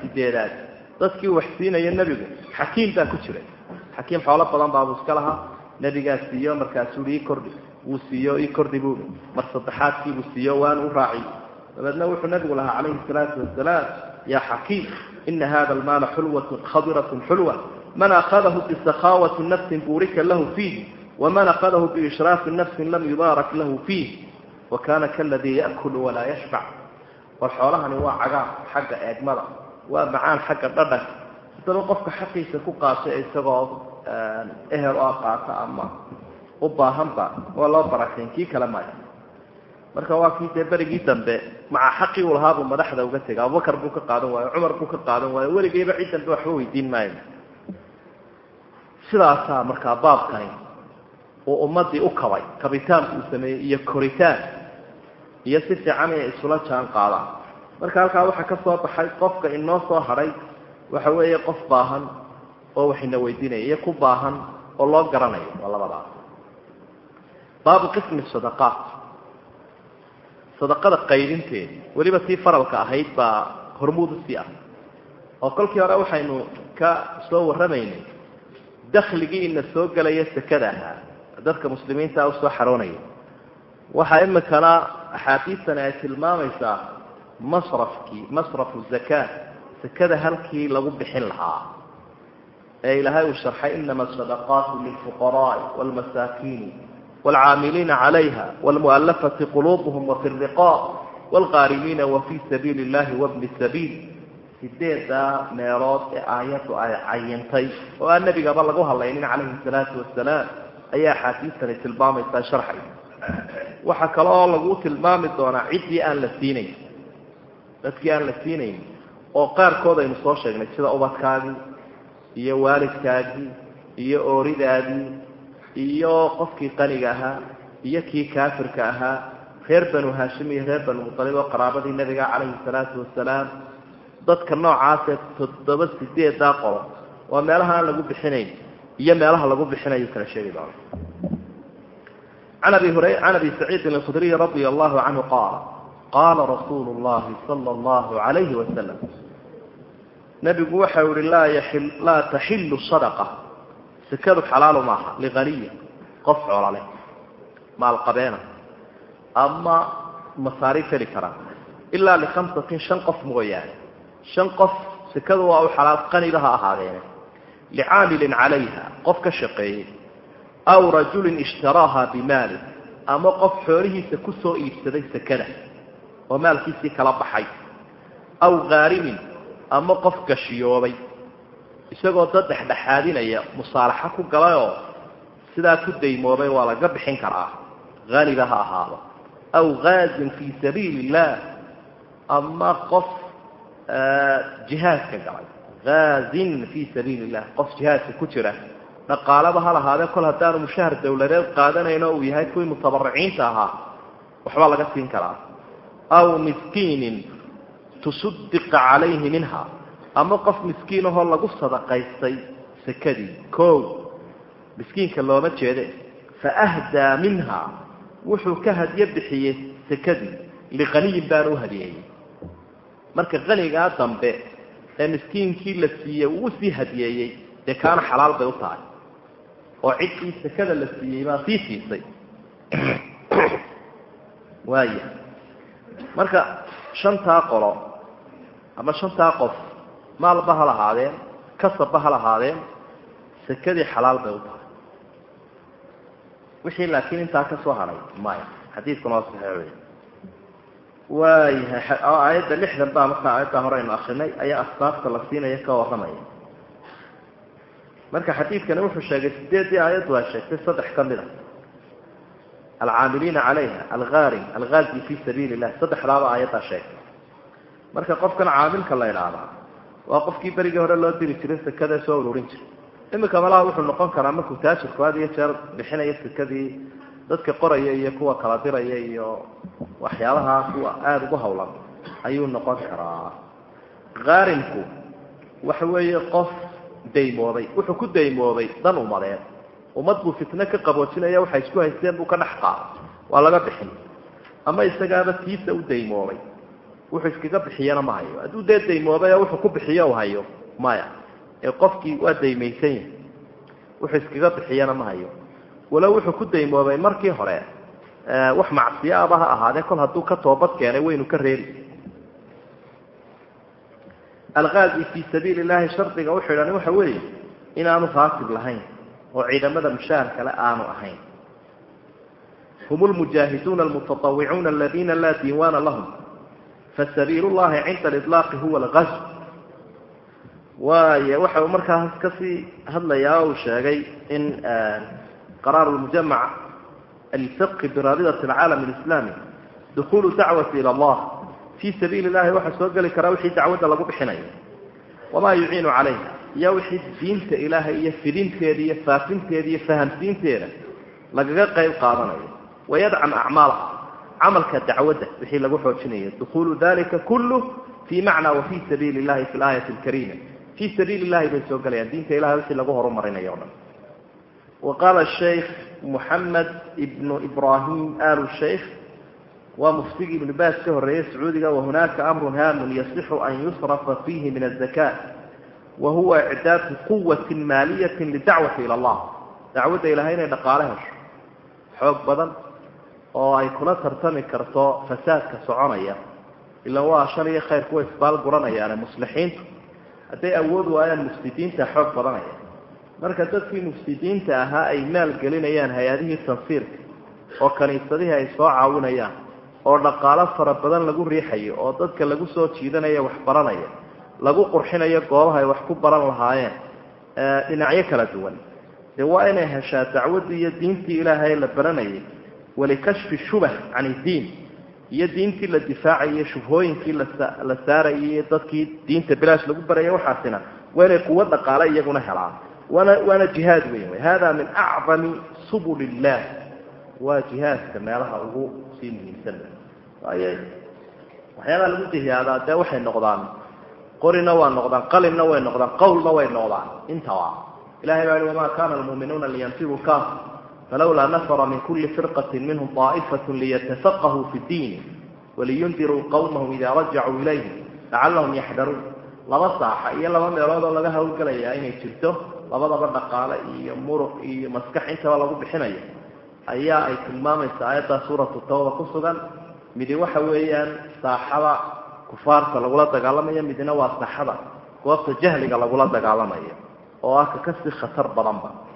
A: sideedaad. Dadkii wax siinaya nebigu xakiim baa ku jiray. Xakiim xoolo badan baabuu iska lahaa nebigaa siiyo markaasuu ii kordhi wuu siiyo ii kordhi buui mar saddexaadkiibuu siiyo waanu u raaciy dabeedna wuxuu nabigu lahaa calayhi salaatu wasalaam yaa xakiim ina hada almaala xulwatun khadiratun xulwa man akhadahu bisakhaawati nafsin buurika lahu fiih waman akhadahu biishraafi nafsin lam yubaarak lahu fiih wa kana kaladii yaakulu walaa yashbac. War xoolahani waa cagaar xagga eegmada waa macaan xagga dhadhanka haddaba qofka xaqiisa ku qaatay isagoo ehel oo qaata ama u baahanba waa loo barakayn kii kale maya marka waa kii dee berigii dambe maca xaqii uu lahaabuu madaxda uga tegay abubakar buu ka qaadan waayo cumar buu ka qaadan waayo weligeyba cid dambe waxba weydiin maayo. Sidaasaa markaa baabkani uu ummadii u kabay kabitaanku uu sameeyey iyo koritaan iyo si fiican inay isula jaan qaadaan. Marka halkaa waxaa ka soo baxay qofka inoo soo hadhay waxa weeye qof baahan oo wax ina weydiinaya iyo ku baahan oo loo garanayo waa labadaas baabu qismi sadaqaat. Sadaqada qaydinteeda weliba tii faralka ahayd baa hormuud u sii ah. Oo kolkii hore waxaynu ka soo warramaynay dakligii ina soo gelaya sekada ahaa dadka muslimiinta u soo xaroonaya. Waxaa imikana axaadiistani ay tilmaamaysaa masrafkii masrafu zakaa sekada halkii lagu bixin lahaa ee ilaahay uu sharxay inama asadaqaatu lilfuqaraai waalmasaakiini waalcaamiliina calayha waalmu'alafati quluubuhum wafi riqaab waalqaarimiina wafii sabiili illahi wabni sabiil. Sideedaa meelood ee aayaddu ay cayintay oo aan nebigaba lagu hadlaynin calayhi salaatu wasalaam ayaa axaadiistani tilmaamaysaa sharxay. Waxaa kale oo lagu tilmaami doonaa ciddii aan la siinayn dadkii aan la siinayn oo qaarkood aynu soo sheegnay sida ubadkaagii iyo waalidkaagii iyo ooridaadii iyo qofkii qaniga ahaa iyo kii kaafirka ahaa reer banu haashim iyo reer banu mutalib oo qaraabadii nabiga calayhi salaatu wasalaam dadka noocaasee toddoba sideedaa qolo waa meelaha aan lagu bixinayn iyo meelaha lagu bixinayo kala sheegi doona can abi saciidin alkhudriy radia allahu canhu qaala qaala rasuulu llahi sala allahu calayhi wasalam nebigu waxau ihi laa taxilu sadaqa. Sekadu xalaalu maaha liqaniya qof colale maalqabeena ama masaariif heli karaa ilaa likhamsatin shan qof mooyaane. Shan qof sekadu waa u xalaal qaniba ha ahaadeene. Licaamilin calayha qof ka shaqeeyey. Aw rajulin ishtaraaha bimaali ama qof xoolihiisa ku soo iibsaday sekada oo maalkiisii kala baxay. Aw khaarimin ama qof gashiyoobay isagoo dad dhexdhexaadinaya musaalaxo ku galayoo sidaa ku daymoobay waa laga bixin karaa haniba ha ahaado. Aw ghaazin fii sabiili illah ama qof jihaadka galay. Haazin fii sabiili illah qof jihaadka ku jira. Dhaqaalaba ha lahaadee kol haddaanu mushahar dawladeed qaadanayn oo uu yahay kuwii mutabariciinta ahaa waxbaa laga siin karaa. Aw miskiinin tusaddiqa calayhi minha ama qof miskiin ahoo lagu sadaqaystay sekadii ko miskiinka looma jeede. Faahdaa minha wuxuu ka hadyo bixiyey sekadii liqaniyin baanu u hadiyeeyey marka qanigaa dambe ee miskiinkii la siiyey uu sii hadiyeeyey dee kaana xalaal bay u tahay. Oo ciddii sekada la siiyey baa sii siisay. Waaya marka shantaa qolo ama shantaa qof maalba ha lahaadeen kasabba ha lahaadeen sekadii xalaal bay u tahay. Wixii laakiin intaa ka soo haray maya xadiidkuna waa saxiix wey waayahay aayadda lixdan baa markaa aayaddaa hore aynu akrinay ayaa asbaabta la siinaya ka warramaya. Marka xadiidkani wuxuu sheegay sideeddii aayaddu ay sheegtay saddex ka mid a alcaamiliina calayha algaarim algaazi fii sabiili illah saddexdaaba aayaddaa sheegtay marka qofkan caamilka la idhaahdaa waa qofkii berigii hore loo diri jiray sekada soo ururin jiray. Iminka malaha wuxuu noqon karaa markuu taajirku had iyo jeer bixinaya sekadii dadka qoraya iyo kuwa kala diraya iyo waxyaabaha kuwa aada ugu hawlan ayuu noqon karaa. Khaarimku waxa weeye qof daymoobay wuxuu ku daymoobay dan umadeed. Ummad buu fitno ka qaboojinaya waxay isku haysteen buu ka dhex qaada waa laga bixin. Ama isagaaba tiisa u daymoobay wuxuu iskaga bixiyana ma hayo. Hadduu dee daymoobay wuxuu ku bixiyo hayo. Maya ee qofkii waa daymaysan yahay wuxuu iskaga bixiyana ma hayo. Walow wuxuu ku daymoobay markii hore wax macsiyo aba ha ahaadee kol hadduu ka toobad keenay waynu ka reeri alqaazi fii sabiili illahi shardiga u xidhani waxa weeye inaanu faasib lahayn oo ciidamada mushaahar kale aanu ahayn. Hum lmujaahiduuna almutatawicuuna aladiina laa diiwaana lahum fasabiil llahi cinda aliطlaaqi huwa algazw waayo waxa uu markaas ka sii hadlayaa o uu sheegay in qaraar lmujamac alfiqhi birabidat alcaalam alislami dukhulu dacwati ila allah fii sabiili llahi waxaa soo geli karaa wixii dacwadda lagu bixinayo wamaa yuciinu calayha iyo wixii diinta ilaahay iyo fidinteeda iyo faafinteeda iyo fahamsiinteeda lagaga qayb qaadanayo wayadcam acmaalaha camalka dacwadda wixii lagu xoojinayo dukhulu dalika kullu fii macna wafii sabiili llahi fi laayati alkariima. Fii sabiili llahi bay soo gelayaan diinta ilahay wixii lagu horumarinayo o dhan. Wa qaala sheikh moxamed ibnu ibrahim alu sheikh waa muftigii ibnu baas ka horreeyey sacuudiga wahunaaka amrun haamun yasixu an yusrafa fiihi min azaka wa huwa icdaadu quwati maaliyati lidacwati ila allah. Dacwadda ilahay inay dhaqaale hesho xoog badan oo ay kula tartami karto fasaadka soconaya ilan waa shan iyo khayr kuwa isbaal guranayaane muslixiintu. Hadday awood waayaan mufsidiinta xoog badanaya. Marka dadkii mufsidiinta ahaa ay maal gelinayaan hay'adihii tansiirka oo kaniisadihii ay soo caawinayaan oo dhaqaalo fara badan lagu riixayo oo dadka lagu soo jiidanaya wax baranaya lagu qurxinayo goobaha ay wax ku baran lahaayeen dhinacyo kala duwan. Dee waa inay heshaa dacwaddii iyo diintii ilaahay la baranayay walikashfi shubah can iddiin iyo diintii la difaacayay shubhooyinkii la saarayay dadkii diinta bilaash lagu baraya waxaasina waa inay quwo dhaqaale iyaguna helaan waana waana jihaad weyn wey hada min acdami subul illah waa jihaadka meelaha ugu sii muhiimsan waayo waxyaabaha lagu jihaadaa dee waxay noqdaan qorina waa noqdaan qalinna way noqdaan qawlna way noqdaan intaba ilahay baa i wamaa kana almuuminuuna liyanfiruu kaafa falawlaa nafara min kuli firqati minhum طaa'ifat liyatafaqahuu fi diini waliyundiruu qawmahum idaa rajacuu ilayhim lacallahum yaxdaruun laba saaxa iyo laba meelood oo laga hawlgelayaa inay jirto labadaba dhaqaale iyo muruq iyo maskax intaba lagu bixinayo ayaa ay tilmaamaysa aayaddaa suuratu tawba ku sugan midi waxa weeyaan saaxada kufaarta lagula dagaalamayo midna waa saaxada goobta jahliga lagula dagaalamayo oo ah ka ka sii khatar badanba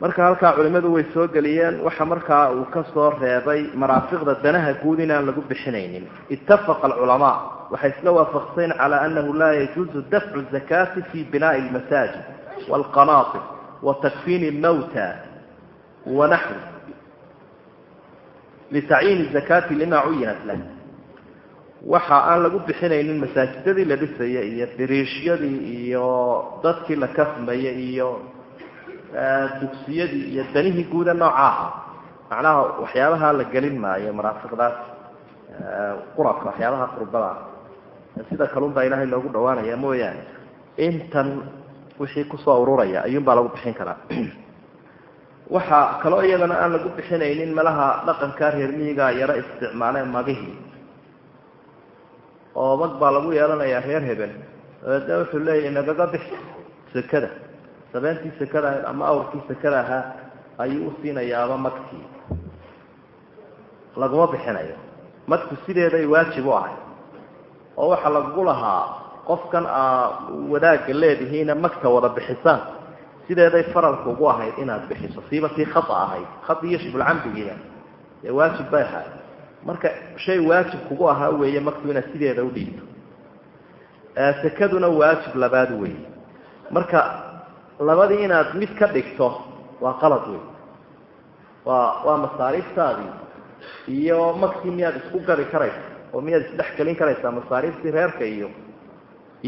A: marka halkaa culimadu way soo geliyeen waxa markaa uu ka soo reebay maraafiqda danaha guud inaan lagu bixinaynin. Ittafaqa alculamaa. Waxay isla waafaqseen calaa annahu laa yajuuzu dafcu zakaati fi binaa'i almasaajid waalqanaatib wa takfiini almawta wanaxwi litacyiini zakaati lima cuyinat lah. Waxa aan lagu bixinaynin masaajidadii la dhisayay iyo diriishyadii iyo dadkii la kafmayay iyo dugsiyadii iyo danihii guuda noocaaha. Macnaha waxyaabaha la gelin maayo maraafiqdaas qurabka waxyaabaha qurbada sida kalun baa ilaahay loogu dhawaanaya mooyaane intan wixii ku soo ururaya ayuun baa lagu bixin karaa. Waxaa kaloo iyadana aan lagu bixinaynin malaha dhaqankaa reer miyiga yaro isticmaaleen magihii. Oo mag baa lagu yeelanayaa reer hebel dabeedna wuxuu leeyahy nagaga bix sekada sabeentii ahayd ama awrkii sekada ahaa ayuu u siinayaaba magtii laguma bixinayo. Magtu sideeday waajib u ahay. Oo waxaa lagu lahaa qofkan aa wadaagga leedihiina magta wada bixisaan. Sideeday faralka ugu ahayd inaad bixiso. Siiba tii khata ahayd. Khad iyo shibulcamdigiina dee waajib bay ahayd. Marka shay waajib kugu ahaa weeye magtu inaad sideeda udhiibto sekaduna waajib labaad weeye. Marka labadii inaad mid ka dhigto waa qalad wey waa waa masaariiftaadii iyo magtii miyaad isku gari karaysa oo miyaad isdhex gelin karaysaa masaariiftii reerka iyo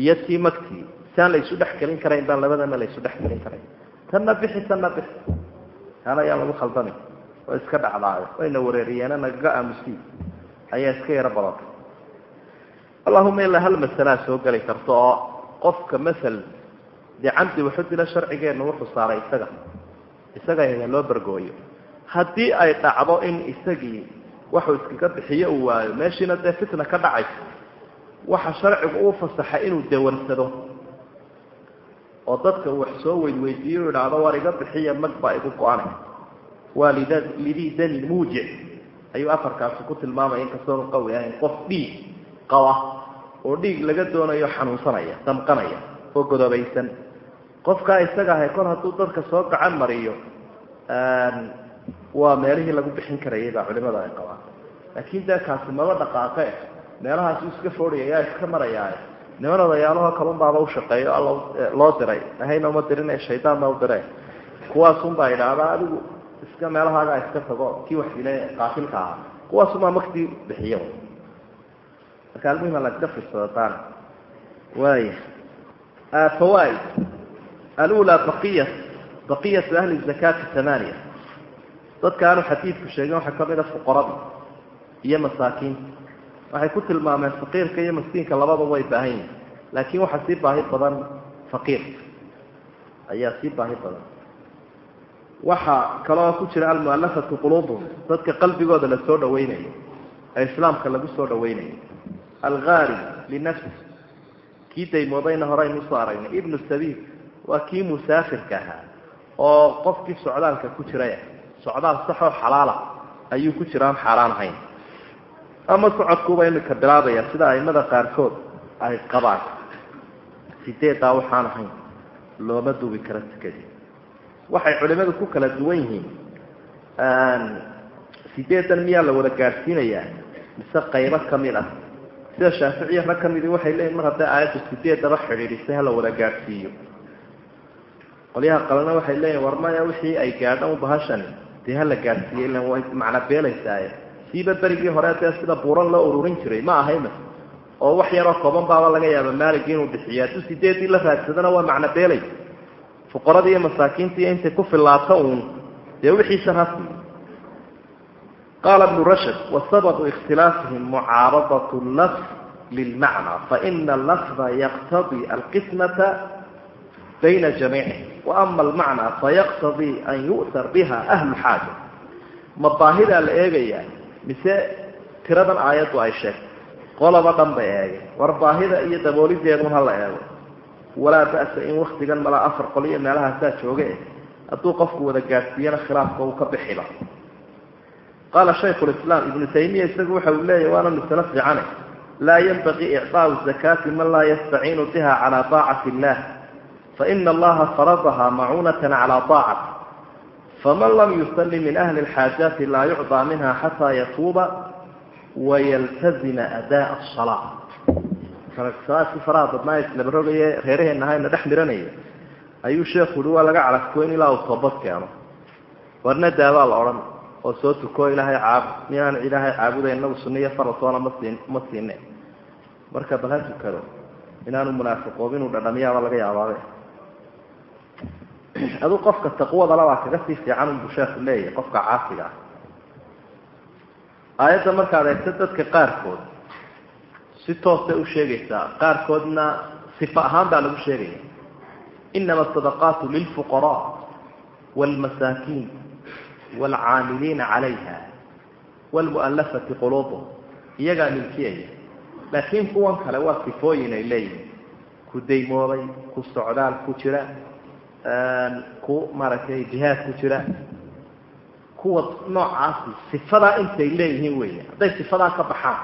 A: iyo tii magtii siaan la isu dhex gelin karayn baan labadana la isu dhex gelin karayn. Tanna bixi tanna bixi. Taan ayaan lagu khaldamay oo iska dhacdaayo wayna wareeriyeena nagaga aamusiy ayaa iska yaro badantay allahuma ilaa hal masalaa soo geli karto oo qofka masal dee camdi waxu dila sharcigeenna wuxuu saaray isaga. Isaga loo bargooyo. Haddii ay dhacdo in isagii waxuu iskaga bixiyo uu waayo meeshiina dee fitna ka dhacayso waxa sharcigu uu fasaxa inuu dawarsado oo dadka wax soo weydweydiiyo u idhaahdo war iga bixiya mag baa igu go-anay waa lid lidii dani muujic. Ayuu afarkaasi ku tilmaamaya inkastoonu qawi ahayn qof dhiig qaba oo dhiig laga doonayo xanuunsanaya damqanaya oo godobaysan qofkaa isaga ahay kol hadduu dadka soo gacan mariyo waa meelihii lagu bixin karayay baa culimada ay qabaan. Laakiin dee kaasi maba dhaqaaqe meelahaasu iska foodhaya yaa iska marayaaye niman odayaalahoo kalun baaba ushaqeeyo loo diray. Ahayna uma dirin shaydaanna u kuwaasunbaa idhaahdaa adigu iska meelahaagaa iska tago kii wax dile qaatilka ahaa. Kuwaasumaa maktii bixiyo. Marka almuhima la iska firsadataan waaya fawaaid alula baqiya baqiyatu ahli zakaati tamaaniya dadka aanu xadiidku sheegin waxaa ka mid a fuqarada iyo masaakiinta waxay ku tilmaameen faqiirka iyo maskiinka labadaba way baahan yihiin laakiin waxaa sii baahi badan faqiirka ayaa sii baahi badan waxaa kaloo ku jira almualafatu quluubuhum dadka qalbigooda la soo dhaweynayo ee islaamka lagu soo dhaweynayo algaari linafsi kii daymoobayna hore aynu u soo aragnay ibnu sabiil waa kii musaafirka ahaa oo qofkii socdaalka ku jiraya socdaal saxoo xalaala ayuu ku jira aan xaaraan ahayn. Ama socodkuuba imika bilaabaya sida aimada qaarkood ay qabaan. Sideedaa waxaan ahayn looma duubi karo tukadii waxay culimadu ku kala duwan yihiin sideedan miyaa la wada gaadhsiinayaa mise qaybo ka mid ah. Sida shaaficiya rag ka midi waxay leeyihiin mar hadday aayaddu sideedaba xidhiidhisay hala wada gaadhsiiyo qolyaha qalena waxay leeyihiin war maya wixii ay gaadhan bahashani dee hala gaadhsiiyo ilan way macna beelaysaaye siiba berigii hore dee sida buuran loo ururin jiray ma ahayma oo wax yaroo kooban baaba laga yaaba maaligii inuu bixiyo hadduu sideedii la raadsadana waa macno beelay. Fuqaradii iyo masaakiintii intay ku filaato uun. Dee wixiisan ha siiyo qaala ibnu rashad wasababu ikhtilaafihim mucaaradat lafz lilmacna faina allafda yaqtadii alqismata bayna jamiicihim waama almacna fayaqtadii an yu'tar biha ahlu xaaja ma baahidaa la eegayaa mise tiradan aayaddu ay sheegtay. Qolaba dhan bay eegeen. War baahida iyo daboolideedun ha la eego. Walaa ba'sa in waktigan malaa afar qol iyo meelahaasaa jooge hadduu qofku wada gaadhsiiyana khilaafka uu ka bixiba. Qaala shaykhu lislaam ibnu taymiya isagu waxa uu leeyahy waana masalo fiicane laa yanbagii icطaau zakaati man laa yastaciinu biha calaa طaacati illah faina allaha faradaha macuunata calaa طaacati faman lam yusali min ahli اlxaajaati laa yucطى minha xataa yatuuba wayaltazima adaa الصalaa salaadkii faraha badnaa islaba rogaye reeraheenna hayna dhex miranaya ayuu sheekhu uhi waa laga calafkoyn ilaa uu toobad keeno warna daabaa la odhan oo soo tuko ilaahay caabud miyaan ilaahay caabuday inagu sunniyo faraltoona ma siin ma siine marka bal ha tukado inaanu munaafiqoob inuu dhadhamiyaaba laga yaabaabe aduu qofka taqwadala waa kaga sii fiican unbuu sheekhu leeyahay qofka caasiga ah. Aayadda markaad eegto dadka qaarkood si toosay u sheegaysaa qaarkoodna sifa ahaan baa lagu sheegaya. Inama asadaqaatu lilfuqaraa waalmasaakiin waalcaamiliina calayha waalmu'allafati quluubuhum. Iyagaa milkiyaya laakiin kuwan kale waa sifooyin ay leeyihiin ku daymoobay ku socdaal ku jira ku maaragtay jihaad ku jira. Kuwa noocaasi sifadaa intay leeyihiin weya hadday sifadaa ka baxaan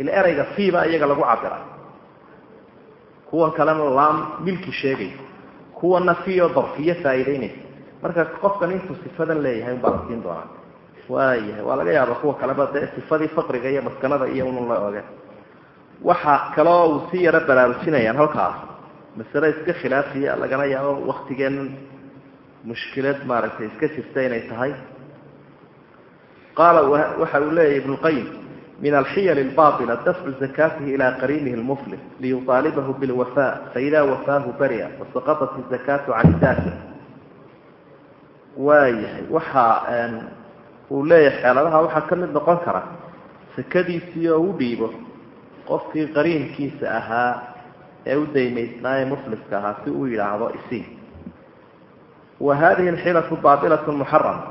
A: ila erayga fiiba iyaga lagu cabiray kuwan kalena laam milki sheegay. Kuwana fiyo darfiyo faa'iideynaysa marka qofkan intuu sifadan leeyahay unbaa la siin doonaa. Waayahay waa laga yaaba kuwa kaleba dee sifadii faqriga iyo maskanada iyo unun la oge waxa kaloo uu si yaro baraarujinayaan halkaas masale iska khilaafiya lagana yaabo waktigeennan mushkilad maaragtay iska jirta inay tahay. Qaala waxa uu leeyahy ibnu qayim min alxiyal lbaila dafcu zakatihi ila qariinihi lmuflis liyuaalibahu bilwafa faidaa wafaahu bariya wasaqadat zakatu can daafir waayahay waxa uu leeyahay xeeladaha waxaa ka noqon kara sakadiisii oo u dhiibo qofkii qariinkiisa ahaa ee u daymaysnaa ee mufliska ahaa si uu yidhaahdo isi wa hadihi alxilatu baailaة muxarama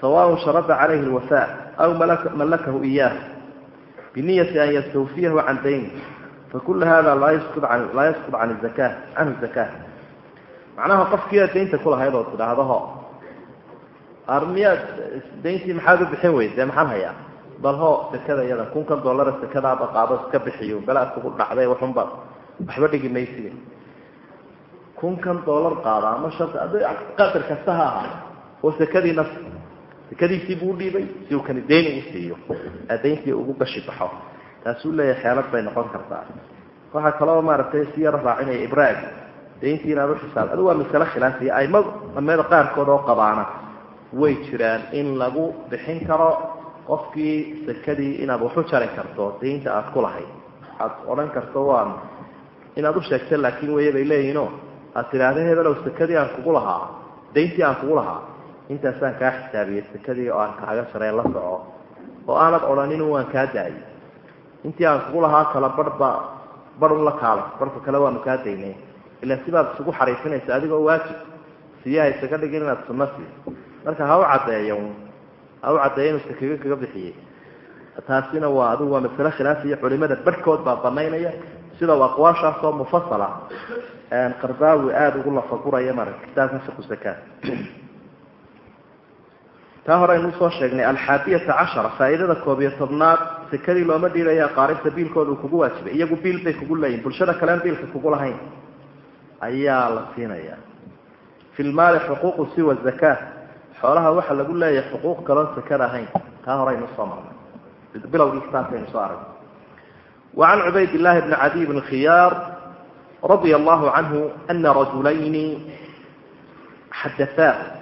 A: sawaء sharada calayhi اlwafa aw malakahu iyah biniyati an yastawfiyahu can dayni fakula hada laa yasqud can zaka canhu zaka macnaha qofkiiaad daynta kulahayd oo tidhaahdaho armiyaad dayntii maxaad u bixin weyd dee maxaan hayaa bal ho sekada iyada kunkan dollara sekadaaba qaado iska bixiyo balaad kugu dhacday waxunba waxba dhigi maysiga. Kunkan dollar qaada ama shanta qadar kasta ha ahaa oo sekadii naf sekadiisii buu udhiibay si uu kani dayn ugu siiyo dayntii ugu gashi baxo. Taasuu leeyahay xeelad bay noqon kartaa. Waxaa kaloo maaragtay si yaro raacinaya ibraag dayntii inaad uxisaab adu waa masale khilaafiya aima ameda qaarkood oo qabaana way jiraan in lagu bixin karo qofkii sekadii inaad waxu jari karto daynta aad ku lahayd. Aad odhan karto waan inaad u sheegta laakiin waya bay leeyihinoo aad tidhaahda hebelow sekadii aan kugu lahaa dayntii aan kugu lahaa intaasaan kaa xisaabiyey sekadii oo aan kaaga sareen la soco oo aanad odhanin waan kaa daayay intii aan kugu lahaa kala barhba barun la kaalay barhka kale waanu kaa daynay. Ilaa sibaad isugu xariifinaysa adigoo waajib siyaha isaga dhigin inaad sunno marka ha u caddeeyo ha u caddeeyo inuu sekaga kaga bixiyey. Taasina waa adigu waa masale khilaafiya culimada barhkood baa banaynaya sida aqwaashaasoo mufasala qardaawi aada ugu lafaguraya marag kitaabka fiqu taa hore aynu u soo sheegnay alxaadiyata cashara faa'iidada koob iyo tobnaad sekadii looma dhiibaya qaaribta biilkooda uu kugu waajibay iyagu biil bay kugu leeyihiin bulshada kalean biilka kugu lahayn ayaa la siinaya fi lmaali xuquuqu siwa zaka xoolaha waxaa lagu leeyahay xuquuq kaloon sakada ahayn taa hore aynu u soo marnay. Bilowgii kitaabka aynu soo aragnay وعن عبيد الله بن عدي بن الخيار رضي الله عنه أن رجلين حدثاه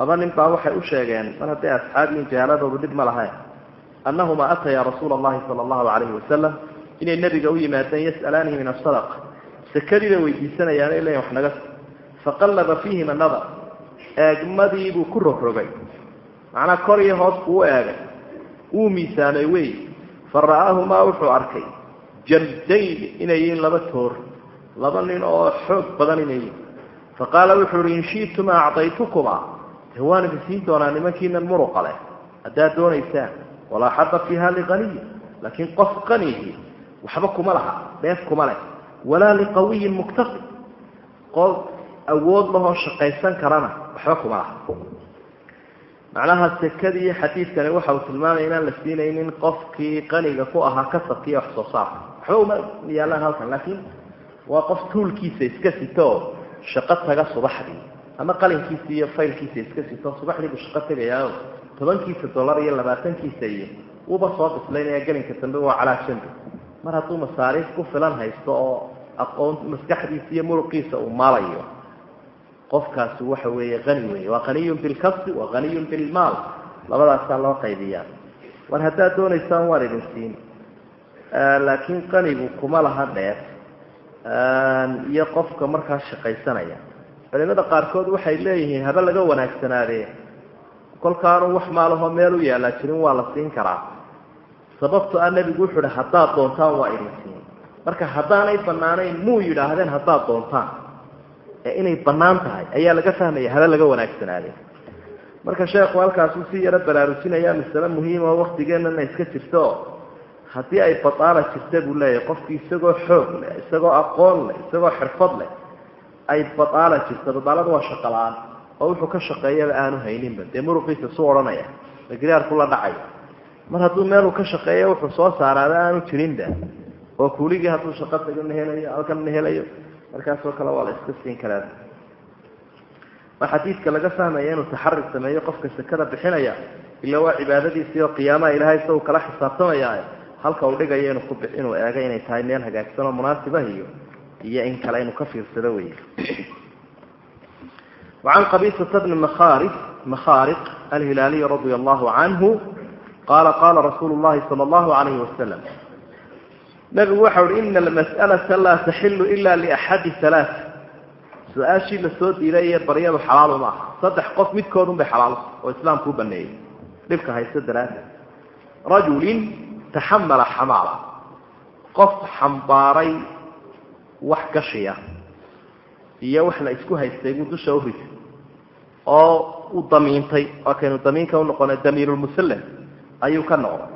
A: laba nin baa waxay u sheegeen mar hadday asxaabiin jahaaladoodu dhib ma lahayn annahuma ataya rasuula allahi sala allahu calayhi wasalam inay nebiga u yimaadeen yas'alaanihi min asadaqa sekadii bay weydiisanayaan ay leeyihin wax naga faqallaba fiihima nadar eegmadiibuu ku rogrogay macnaa kor iyo hoos buu u eegay wuu miisaamay wey fa ra'aahumaa wuxuu arkay jardayn inay yihiin laba toor laba nin oo xoog badan inay yihiin. Faqaala wuxuu uhi in shi'tuma acdaytukumaa waan idin siin doonaa nimankiinan muruqa leh. Haddaad doonaysaan walaa xada fiiha liqaniyi laakiin qof qanihi waxba kuma laha dheef kuma leh walaa liqawiyin muktafi qof awood lahoo shaqaysan karana waxba kuma laha macnaha sekadii xadiidkani waxa uu tilmaamaya inaan la siinaynin qofkii qaniga ku ahaa kasabkiiyo wax soo saarka waxba uma yaalaan halkan laakiin waa qof tuulkiisa iska sito shaqo taga subaxdii. Ama qalinkiisa iyo faylkiisa iska sito subaxdii buu shaqo tegayaayo tobankiisa dollar iyo labaatankiisa iyo wuuba soo bislaynaya gelinka dambe waa calaa jambi mar hadduu masaariif ku filan haysto oo aqoon maskaxdiisa iyo muruqiisa uu maalayo qofkaasi waxa weeye qani wey waa qaniyun bilkasbi wa qaniyun bilmaal labadaasaa loo qaydiyaa war haddaad doonaysaan waan idin siin. Laakiin qanigu kuma laha dheer. Iyo qofka markaa shaqaysanaya. Culimada qaarkood waxay leeyihiin haba laga wanaagsanaadee. Kolkaanu wax maalahoo meel u yaallaa jirin waa la siin karaa. Sababto a nebigu wuxuu hi haddaad doontaan waa idin siin. Marka haddaanay banaanayn muu yidhaahdeen haddaad doontaan ee inay bannaan tahay ayaa laga fahmaya haba laga wanaagsanaadee marka sheekhu halkaasuu si yaro baraarujinaya masale muhiima oo waktigeenana iska jirto. Haddii ay badaala jirta buu leeyahay qofkii isagoo xoog leh isagoo aqoon leh isagoo xirfad leh ay badaala jirta. Badaalada waa shaqo la'aan oo wuxuu ka shaqeeyaba aanu hayninba. Dee muruqiisa su odhanaya magriyaarku la dhacaya mar hadduu meeluu ka shaqeeyo wuxuu soo saaraaba aanu jirinba oo kuuligii hadduu shaqo tagana helayo halkanna helayo markaasoo kale waa la iska siin karaa. Waxaa xadiidka laga fahmaya inuu taxari sameeyo qofka sakada bixinaya ila waa cibaadadiisii oo qiyaamaha ilaahay isagu kala xisaabtamaya halka uu dhigayo inuu eego inay tahay meel hagaagsan oo munaasibah iyo iyo in kale inuu ka fiirsado wey wacan qabisata bni maari makhaariq alhilaaliy radia allahu canhu qaala qaala rasuulu llahi sala allahu alayhi wasalam nabigu waxa uhi ina almas'alata laa taxilu ila liaxadi alaat su'aashii la soo diiday ee baryadu xalaal maaha saddex qof midkoodun bay xalaal oo islaamku u baneeyey dhibka haysto daraaddeed. Rajulin taxamala xamaala. Qof xambaaray wax gashiya iyo wax la isku haystay buu dusha u riday oo u damiintay. Waa kaynu damiinka unoqona damiirulmusallam ayuu ka noqday.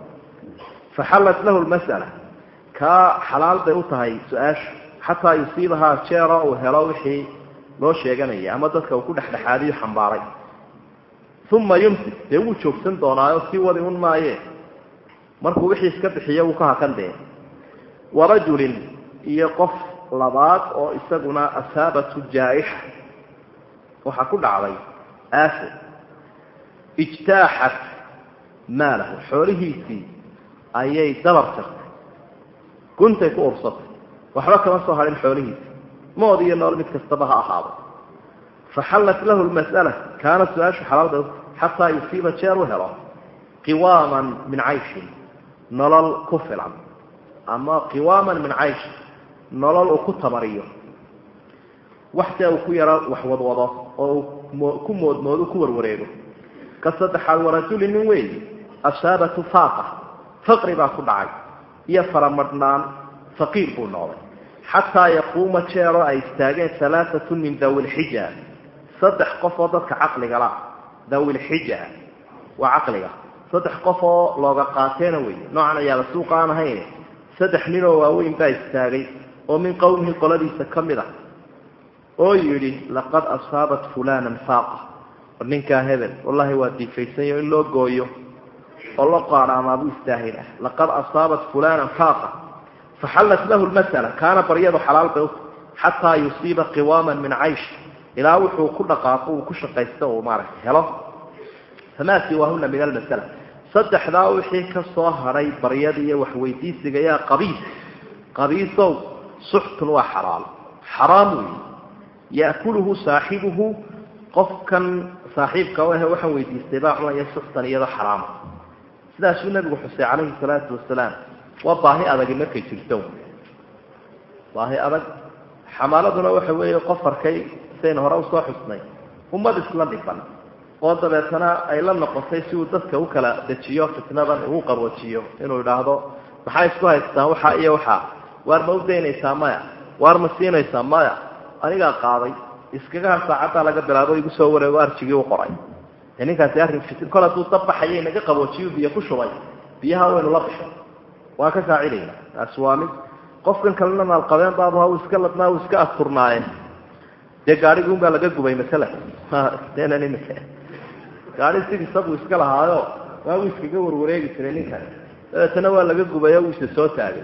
A: Faxallat lahu lmas'ala kaa xalaal bay u tahay su'aashu xataa yusiibahaa jeero uu helo wixii loo sheeganaya ama dadka uu ku dhexdhexaadiyo xambaaray. Uma yumsik dee wuu joogsan doonaayo sii wadi un maaye. Markuu wixii iska bixiyo wuu ka hakan dee. Warajulin iyo qof labaad oo isaguna asaabatu jaa'ixa waxaa ku dhacday aafo ijtaaxat maalahu xoolihiisii ayay dabar jartay guntay ku ursatay. Waxba kama soo hadhin xoolihiisi mood iyo nool mid kastaba ha ahaado. Faxallat lahu lmas'ala kaana su'aashu xalaal bay xataa yusiiba jeer u helo. Qiwaaman min cayshin. Nolol ku filan. Ama qiwaaman min caysh. Nolol uu ku tabariyo. Waxse uu ku yaro waxwadwado oo ku moodmoodo ku warwareego. Ka saddexaad warajuli nin weyn. Asaabatu faaqa. Faqri baa ku dhacay iyo faramadhnaan faqiir buu noqday xataa yaquuma jeero ay istaageen alaaatu min dawi lxija saddex qof oo dadka caqliga la dawi lxija waa caqliga. Saddex qof oo looga qaateena wey noocan ayaaba suuqa aan ahayn saddex ninoo waaweyn baa istaagay oo min qowmihi qoladiisa ka mid ah oo yidhi laqad asaabat fulanan faaqa. Ninkaa hebel wallahi waa diifaysanyo in loo gooyo oo loo qaadhaamaabuu istaahila laqad asaabat fulanan faaqa. Faxallat lahu lmasala kaana baryadu xalaal bay xataa yusiiba qiwaaman min caysh. Ilaa wuxuu ku dhaqaaqo uu ku shaqaysto uu maaragtay helo. Famaa siwaahuna min almasala. Saddexdaa wixii ka soo hadhay baryada iyo yaa qabiis. Qabiisow suxtun waa xalaal. Xaraam wey yaakuluhu saaxibuhu qofkan saaxiibka waxaan weydiistay baa cunaya suxtan iyadoo xaraama sidaasuu nabigu xusay calayhi salaatu wasalaam. Waa baahi adagi markay jirto baahi adag. Xamaaladuna waxa weeye qof arkay saynu hore u soo xusnay. Ummad isla dhiban oo dabeetana ay la noqotay si uu dadka u kala dejiyo fitnadan uu qarwajiyo inuu idhaahdo maxaa isku haystaan? Waxa iyo waxaa. Waar ma u daynaysaa maya? Waar ma siinaysaa maya? Anigaa qaaday. Iskaga har saacaddaa laga bilaabo igu soo wareego arjigii u qoray ninkaasi arrin fitin kol hadduu dabbaxaya inaga biyo ku shubay biyaha waynu la bisho waa ka saacidayna taasi waa mid qofkan kalena maalqabeen baabuha uu iska ladnaa uu iska asturnaaye dee gaadhigi un laga gubay masala denan imika gaadhi sid isagu iska lahaayo waa uu iskaga warwareegi jiray ninkan dabeetana waa laga gubay uu isa soo taagay.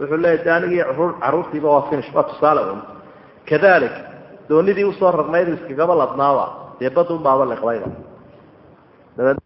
A: Wuxuu leeyahy de anigii carruurtiiba waa finish waa tusaale un kadalik doonidii u soo rarnayd iskagaba ladnaaba dee badun baaba liqdayba dabeed